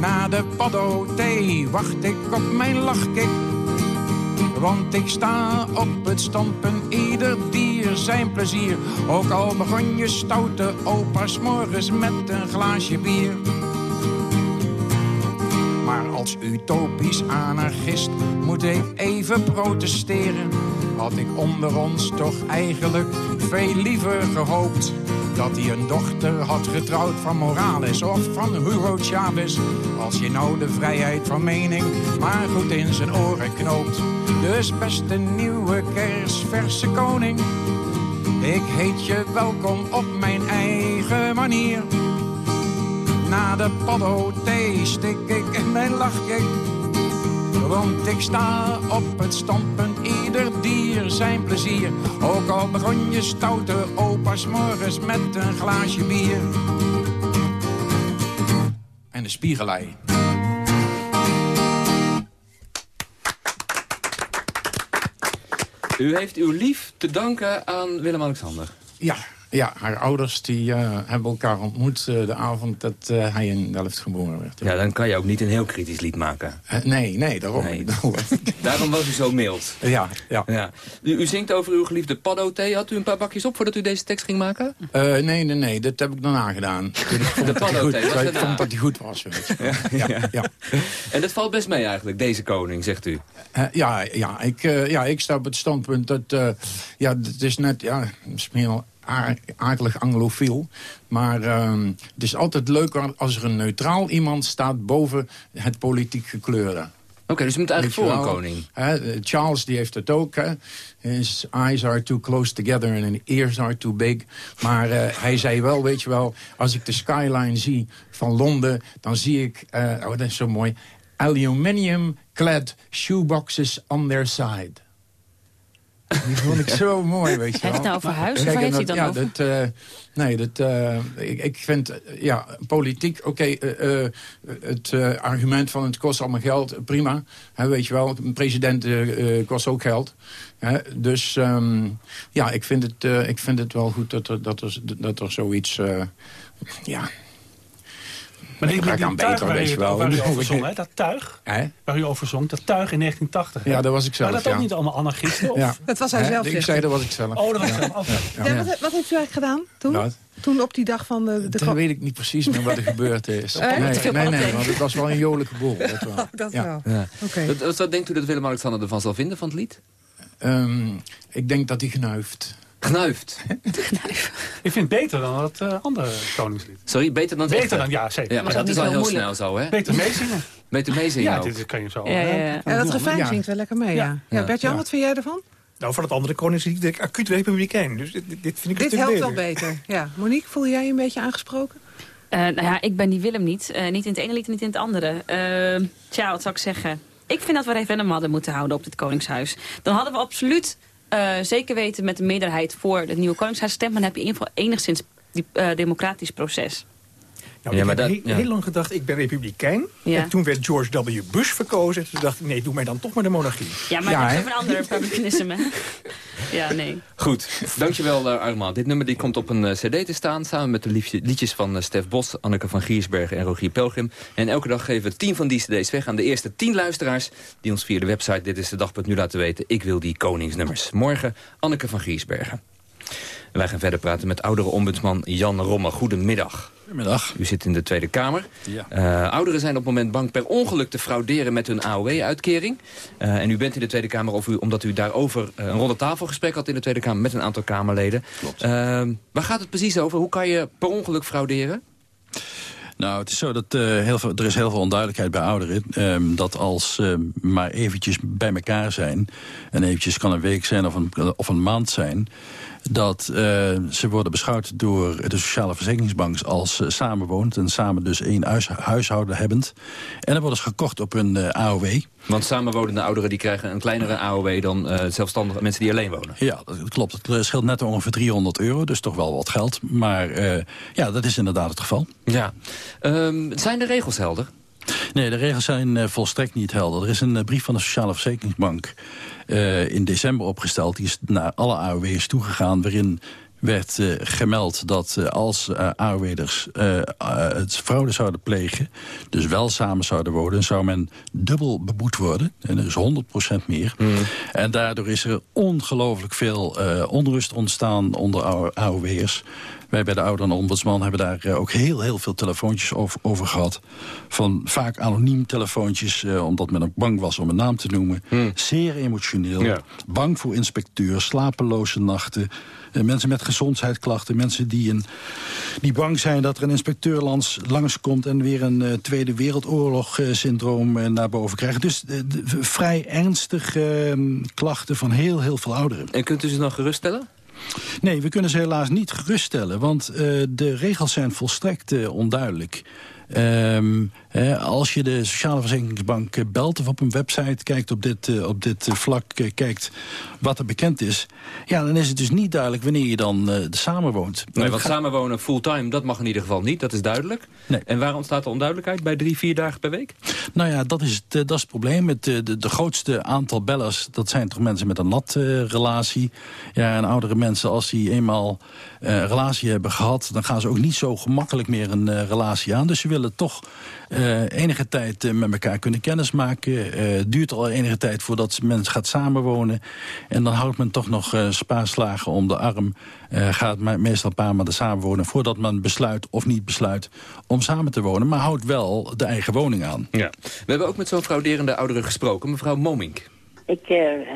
Na de paddo thee wacht ik op mijn lachkick. Want ik sta op het standpunt, ieder dier zijn plezier. Ook al begon je stoute opa's morgens met een glaasje bier. Maar als utopisch anarchist moet ik even protesteren. Had ik onder ons toch eigenlijk veel liever gehoopt dat hij een dochter had getrouwd van Morales of van Hugo Chavez. Als je nou de vrijheid van mening maar goed in zijn oren knoopt. Dus beste nieuwe kerstverse koning. Ik heet je welkom op mijn eigen manier. Na de paddo thee stik ik in mijn lachkick. Want ik sta op het standpunt, ieder dier zijn plezier. Ook al begon je stoute opa's morgens met een glaasje bier. En de spiegelei. U heeft uw lief te danken aan Willem-Alexander. Ja, ja, haar ouders die, eh, hebben elkaar ontmoet uh, de avond dat uh, hij in Delft geboren werd. Ja, dan kan je ook niet een heel kritisch lied maken. nee, nee, daarom. Nee. daarom was u zo mild. Ja, ja. ja. U, u, zingt over uw geliefde paddo thee. Had u een paar bakjes op voordat u deze tekst ging maken? nee, nee, nee, dat heb ik daarna gedaan. de paddo thee, Ik vond dat hij goed was. Weet je. ja, ja, ja, En dat valt best mee eigenlijk, deze koning, zegt u? ja, ja, ik, ja, ik sta op het standpunt dat... ja, het is net... Ja, misschien akelig anglofiel. Maar uh, het is altijd leuker als er een neutraal iemand staat boven het politiek gekleurde. Oké, okay, dus je moet eigenlijk voor een koning. Hè, Charles die heeft het ook. Hè. His eyes are too close together and his ears are too big. Maar uh, hij zei wel, weet je wel... als ik de skyline zie van Londen... dan zie ik, uh, oh dat is zo mooi... aluminium-clad shoeboxes on their side. Die vond ik zo mooi, weet je wel. Heeft het nou over huis of heeft hij dan ja, over? Dat, uh, nee, dat, uh, ik, ik vind, uh, ja, politiek, oké, okay, het argument van het kost allemaal geld, prima. Hè, weet je wel, een president kost ook geld. Hè, dus um, ja, ik vind, het, ik vind het wel goed dat er, dat er, dat er zoiets, ja... Maar ik ga aan beter, weet je wel. Waar u over zong, hè? dat tuig, He? waar u over zong, dat tuig in 1980. Hè? Ja, dat was ik zelf, Maar dat ja. ook niet allemaal anarchisten? Of? Ja. Dat was hij zelf. Ik zei, dat was ik zelf. Oh, dat was zelf. Ja. Ja, wat, wat, heeft u eigenlijk gedaan toen? Wat? Toen op die dag van de... de dat weet ik niet precies meer wat er gebeurd is. Eh? Nee, nee, nee, want het was wel een jolijke boel. Dat, wel. Oh, dat ja. wel. Okay. Wat, wat denkt u dat Willem-Alexander ervan zal vinden van het lied? Um, ik denk dat hij gnuift. Gnuift? ik vind het beter dan het uh, andere koningslied. Sorry, beter dan het Beter echte? dan, ja, zeker. Ja, maar dat is wel heel moeilijk. snel zo, hè? Beter meezingen. Beter meezingen Ja, dit kan je zo. Ja, ja, ja. ja dat refrein zingt wel lekker mee, ja. ja. Bert-Jan, wat vind jij ervan? Nou, van het andere koningslied denk ik acuut republikein. Dus dit, dit vind ik Dit een helpt beter. wel beter, ja. Monique, voel jij je een beetje aangesproken? Uh, nou ja, ik ben die Willem niet. Uh, niet in het ene lied en niet in het andere. Uh, tja, wat zou ik zeggen? Ik vind dat we referendum hadden moeten houden op het Koningshuis. Dan hadden we absoluut uh, zeker weten met de meerderheid voor het nieuwe Koningshuis stemmen. Dan heb je in ieder geval enigszins die, uh, democratisch proces. Nou, ja, ik heb dat, heel, ja. heel, lang gedacht, ik ben republikein. Ja. En toen werd George W. Bush verkozen. Toen dacht ik, nee, doe mij dan toch maar de monarchie. Ja, maar ja, dat is een ander republicanisme. Ja, nee. Goed, dankjewel uh, Armand. Dit nummer die komt op een cd te staan... samen met de liedjes van Stef Bos, Anneke van Giersbergen en Rogier Pelgrim. En elke dag geven we tien van die cd's weg aan de eerste tien luisteraars... die ons via de website Dit is de Dag.nu laten weten... ik wil die koningsnummers. Morgen Anneke van Giersbergen. Wij gaan verder praten met oudere ombudsman Jan Romme. Goedemiddag. Goedemiddag. U zit in de Tweede Kamer. Ja. Uh, ouderen zijn op het moment bang per ongeluk te frauderen met hun AOW-uitkering. Uh, en u bent in de Tweede Kamer of u, omdat u daarover uh, een ronde tafelgesprek had in de Tweede Kamer met een aantal Kamerleden. Klopt. waar gaat het precies over? Hoe kan je per ongeluk frauderen? Nou, het is zo dat uh, heel veel, er is heel veel onduidelijkheid bij ouderen. Um, dat als ze uh, maar eventjes bij elkaar zijn... en eventjes kan een week zijn of een, of een maand zijn... dat uh, ze worden beschouwd door de Sociale Verzekeringsbank als samenwonend... en samen dus één huis, huishouden hebbend. En dan worden ze gekocht op hun AOW. Want samenwonende ouderen die krijgen een kleinere AOW dan zelfstandige mensen die alleen wonen? Ja, dat klopt. Het scheelt net ongeveer 300 euro, dus toch wel wat geld. Maar ja, dat is inderdaad het geval. Ja. Um, zijn de regels helder? Nee, de regels zijn uh, volstrekt niet helder. Er is een uh, brief van de Sociale Verzekeringsbank uh, in december opgesteld. Die is naar alle AOW'ers toegegaan... waarin werd uh, gemeld dat uh, als uh, AOW'ers het fraude zouden plegen... dus wel samen zouden wonen, zou men dubbel beboet worden. En dus 100% meer. Mm. En daardoor is er ongelooflijk veel onrust ontstaan onder AOW'ers. Wij bij de ouderenombudsman hebben daar ook heel, heel veel telefoontjes over, over gehad. Van vaak anoniem telefoontjes, omdat men ook bang was om een naam te noemen. Hmm. Zeer emotioneel. Ja. Bang voor inspecteurs, slapeloze nachten. Uh, mensen met gezondheidsklachten, mensen die, een, die bang zijn dat er een inspecteur langs, langskomt... en weer een Tweede Wereldoorlog-syndroom naar boven krijgen. Dus vrij ernstige klachten van heel, heel veel ouderen. En kunt u ze dan geruststellen? Nee, we kunnen ze helaas niet geruststellen, want uh, de regels zijn volstrekt uh, onduidelijk. Um, eh, als je de Sociale Verzekeringsbank belt of op een website kijkt op dit, uh, op dit vlak, uh, kijkt wat er bekend is... ja, dan is het dus niet duidelijk wanneer je dan samenwoont. Nee, want samenwonen fulltime, dat mag in ieder geval niet, dat is duidelijk. Nee. En waarom staat er onduidelijkheid bij drie, vier dagen per week? Nou ja, dat is het, dat is het probleem. Het, de, de, de grootste aantal bellers, dat zijn toch mensen met een lat-relatie. ja, en oudere mensen, als die eenmaal een relatie hebben gehad... dan gaan ze ook niet zo gemakkelijk meer een relatie aan. Dus ze willen toch uh, enige tijd uh, met elkaar kunnen kennismaken. Uh, het duurt al enige tijd voordat mensen gaat samenwonen. En dan houdt men toch nog spaarslagen om de arm. gaat meestal een paar maanden samenwonen voordat men besluit of niet besluit om samen te wonen. Maar houdt wel de eigen woning aan. Ja. We hebben ook met zo'n frauderende oudere gesproken, mevrouw Momink. Ik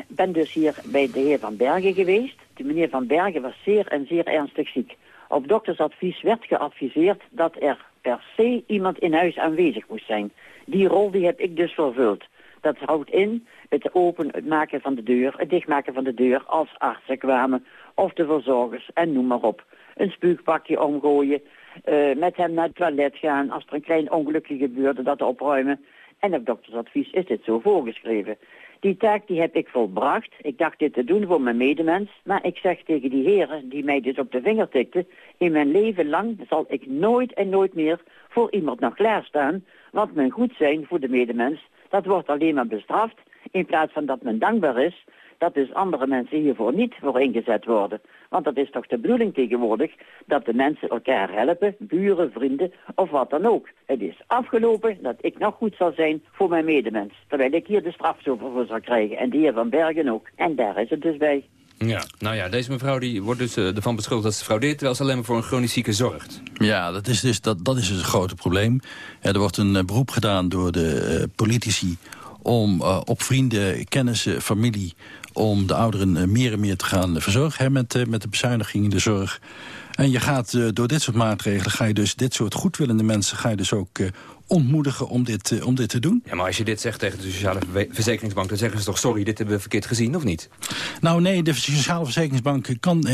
ben dus hier bij de heer Van Bergen geweest. De meneer Van Bergen was zeer en zeer ernstig ziek. Op doktersadvies werd geadviseerd dat er per se iemand in huis aanwezig moest zijn. Die rol die heb ik dus vervuld. Dat houdt in het open, het maken van de deur, het dichtmaken van de deur als artsen kwamen. Of de verzorgers en noem maar op. Een spuugpakje omgooien, uh, met hem naar het toilet gaan. Als er een klein ongelukje gebeurde, dat opruimen. En op doktersadvies is dit zo voorgeschreven. Die taak die heb ik volbracht. Ik dacht dit te doen voor mijn medemens. Maar ik zeg tegen die heren die mij dus op de vinger tikten... in mijn leven lang zal ik nooit en nooit meer voor iemand nog klaarstaan. Want mijn goed zijn voor de medemens, dat wordt alleen maar bestraft... in plaats van dat men dankbaar is dat dus andere mensen hiervoor niet voor ingezet worden. Want dat is toch de bedoeling tegenwoordig, dat de mensen elkaar helpen, buren, vrienden of wat dan ook. Het is afgelopen dat ik nog goed zal zijn voor mijn medemens, terwijl ik hier de straf voor zal krijgen. En de heer Van Bergen ook. En daar is het dus bij. Ja, nou ja, deze mevrouw die wordt dus uh, ervan beschuldigd dat ze fraudeert... terwijl ze alleen maar voor een chronisch zieke zorgt. Ja, dat is dus, dat, dat is dus een groot probleem. Ja, er wordt een uh, beroep gedaan door de uh, politici om op vrienden, kennissen, familie om de ouderen meer en meer te gaan verzorgen hè, met, met de bezuiniging in de zorg. En je gaat uh, door dit soort maatregelen, ga je dus dit soort goedwillende mensen, ga je dus ook ontmoedigen om dit, uh, om dit te doen. Ja, maar als je dit zegt tegen de Sociale Verzekeringsbank... dan zeggen ze toch, sorry, dit hebben we verkeerd gezien, of niet? Nou nee, de Sociale Verzekeringsbank kan,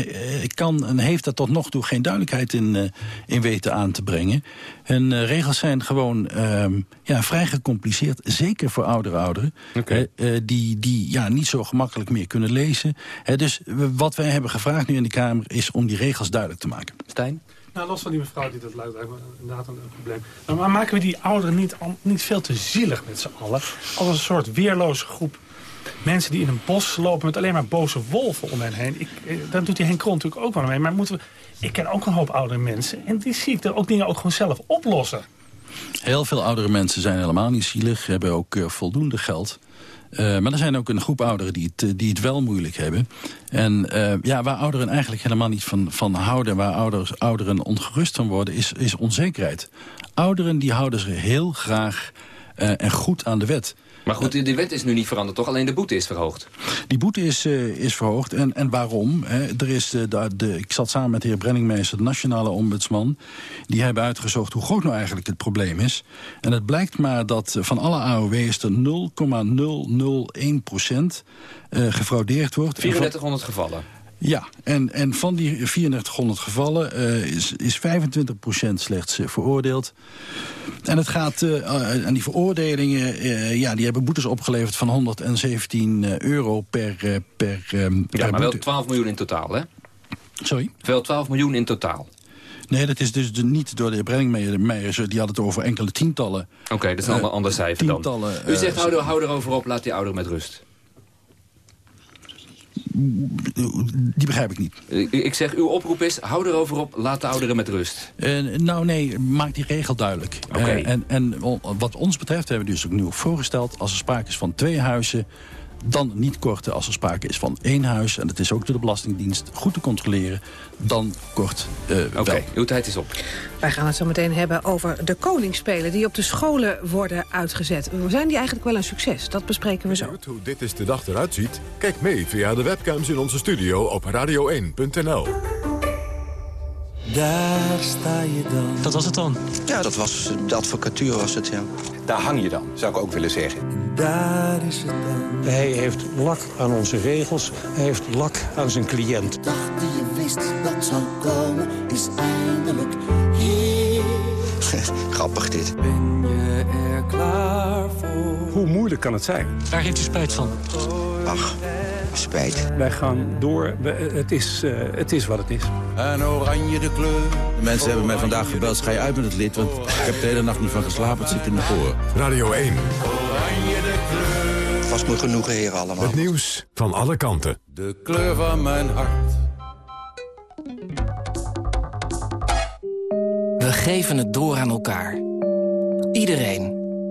kan en heeft daar tot nog toe... geen duidelijkheid in, in weten aan te brengen. Hun regels zijn gewoon ehm, ja, vrij gecompliceerd. Zeker voor oudere ouderen. Okay. die die ja, niet zo gemakkelijk meer kunnen lezen. dus wat wij hebben gevraagd nu in de Kamer... is om die regels duidelijk te maken. Stijn? Nou, los van die mevrouw die dat luidt, inderdaad een, probleem. Maar maken we die ouderen niet, niet veel te zielig met z'n allen? Als een soort weerloze groep mensen die in een bos lopen met alleen maar boze wolven om hen heen. Ik, eh, dat doet die Henk Krol natuurlijk ook wel mee. Maar moeten we, ik ken ook een hoop oudere mensen. En die zie ik ook dingen ook gewoon zelf oplossen. Heel veel oudere mensen zijn helemaal niet zielig. Hebben ook uh, voldoende geld. Uh, maar er zijn ook een groep ouderen die het, die het wel moeilijk hebben. En uh, ja, waar ouderen eigenlijk helemaal niet van, van houden... waar ouders, ouderen ongerust van worden, is, is onzekerheid. Ouderen die houden zich heel graag en goed aan de wet. Maar goed, die wet is nu niet veranderd, toch? Alleen de boete is verhoogd. Die boete is, uh, is verhoogd. En, en waarom? Hè? Er is, uh, de, de, ik zat samen met de heer Brenningmeester, de nationale ombudsman. Die hebben uitgezocht hoe groot nou eigenlijk het probleem is. En het blijkt maar dat van alle AOW's er 0,001 procent uh, gefraudeerd wordt. 3400 gevallen. Ja, en, en van die 3400 gevallen uh, is, is 25% slechts uh, veroordeeld. En het gaat uh, aan die veroordelingen, ja, die hebben boetes opgeleverd van 117 euro per, per um, Ja, maar wel 12 miljoen in totaal, hè? Sorry? Wel 12 miljoen in totaal. Nee, dat is dus de, niet door de heer Brenningmeijers. Die had het over enkele tientallen. Oké, okay, dat is een ander cijfer dan. U zegt, hou, hou erover op, laat die ouderen met rust. Die begrijp ik niet. Ik zeg, uw oproep is, hou erover op, laat de ouderen met rust. Uh, nou nee, maak die regel duidelijk. Okay. Uh, en, en wat ons betreft hebben we dus ook nu voorgesteld... als er sprake is van twee huizen, dan niet korten als er sprake is van één huis. En het is ook door de Belastingdienst goed te controleren. Dan kort uh, Oké, okay, uw tijd is op. Wij gaan het zo meteen hebben over de koningsspelen... die op de scholen worden uitgezet. Zijn die eigenlijk wel een succes? Dat bespreken we zo. Hoe dit is de dag eruit ziet? Kijk mee via de webcams in onze studio op radio1.nl. Daar sta je dan. Dat was het dan? Ja, dat was de advocatuur was het, ja. Daar hang je dan, zou ik ook willen zeggen. Daar is het dan. Hij heeft lak aan onze regels. Hij heeft lak aan zijn cliënt. Dacht die je wist dat zou komen, is eindelijk hier. Grappig dit. Ben er klaar voor? Hoe moeilijk kan het zijn? Waar heeft u spijt van? Ach, spijt. Wij gaan door. Het is, uh, het is wat het is. En oranje de kleur. De mensen hebben mij vandaag gebeld. Ga je uit met het lid? Want ik heb de hele nacht niet van geslapen. Het zit in mijn oren. Radio 1. Oranje de kleur. Het was me genoegen, heren, allemaal. Het nieuws van alle kanten. De kleur van mijn hart. We geven het door aan elkaar. Iedereen.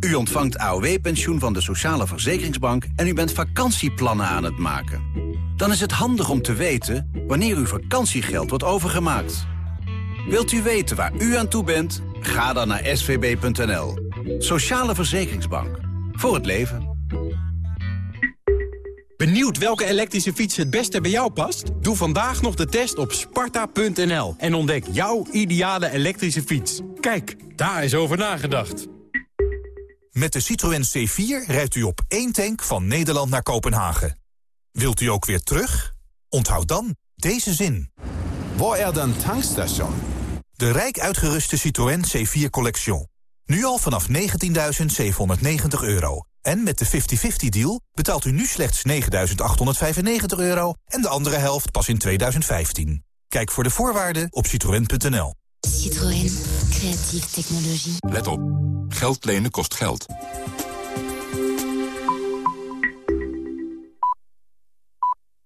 u ontvangt AOW-pensioen van de Sociale Verzekeringsbank... en u bent vakantieplannen aan het maken. Dan is het handig om te weten wanneer uw vakantiegeld wordt overgemaakt. Wilt u weten waar u aan toe bent? Ga dan naar svb.nl. Sociale Verzekeringsbank. Voor het leven. Benieuwd welke elektrische fiets het beste bij jou past? Doe vandaag nog de test op sparta.nl en ontdek jouw ideale elektrische fiets. Kijk, daar is over nagedacht. Met de Citroën C4 rijdt u op één tank van Nederland naar Kopenhagen. Wilt u ook weer terug? Onthoud dan deze zin. Waar er dan tankstation? De rijk uitgeruste Citroën C4 Collection. Nu al vanaf 19.790 euro. En met de 50-50 deal betaalt u nu slechts 9.895 euro... en de andere helft pas in 2015. Kijk voor de voorwaarden op citroën.nl. Citroën. Creatieve technologie. Let op. Geld lenen kost geld.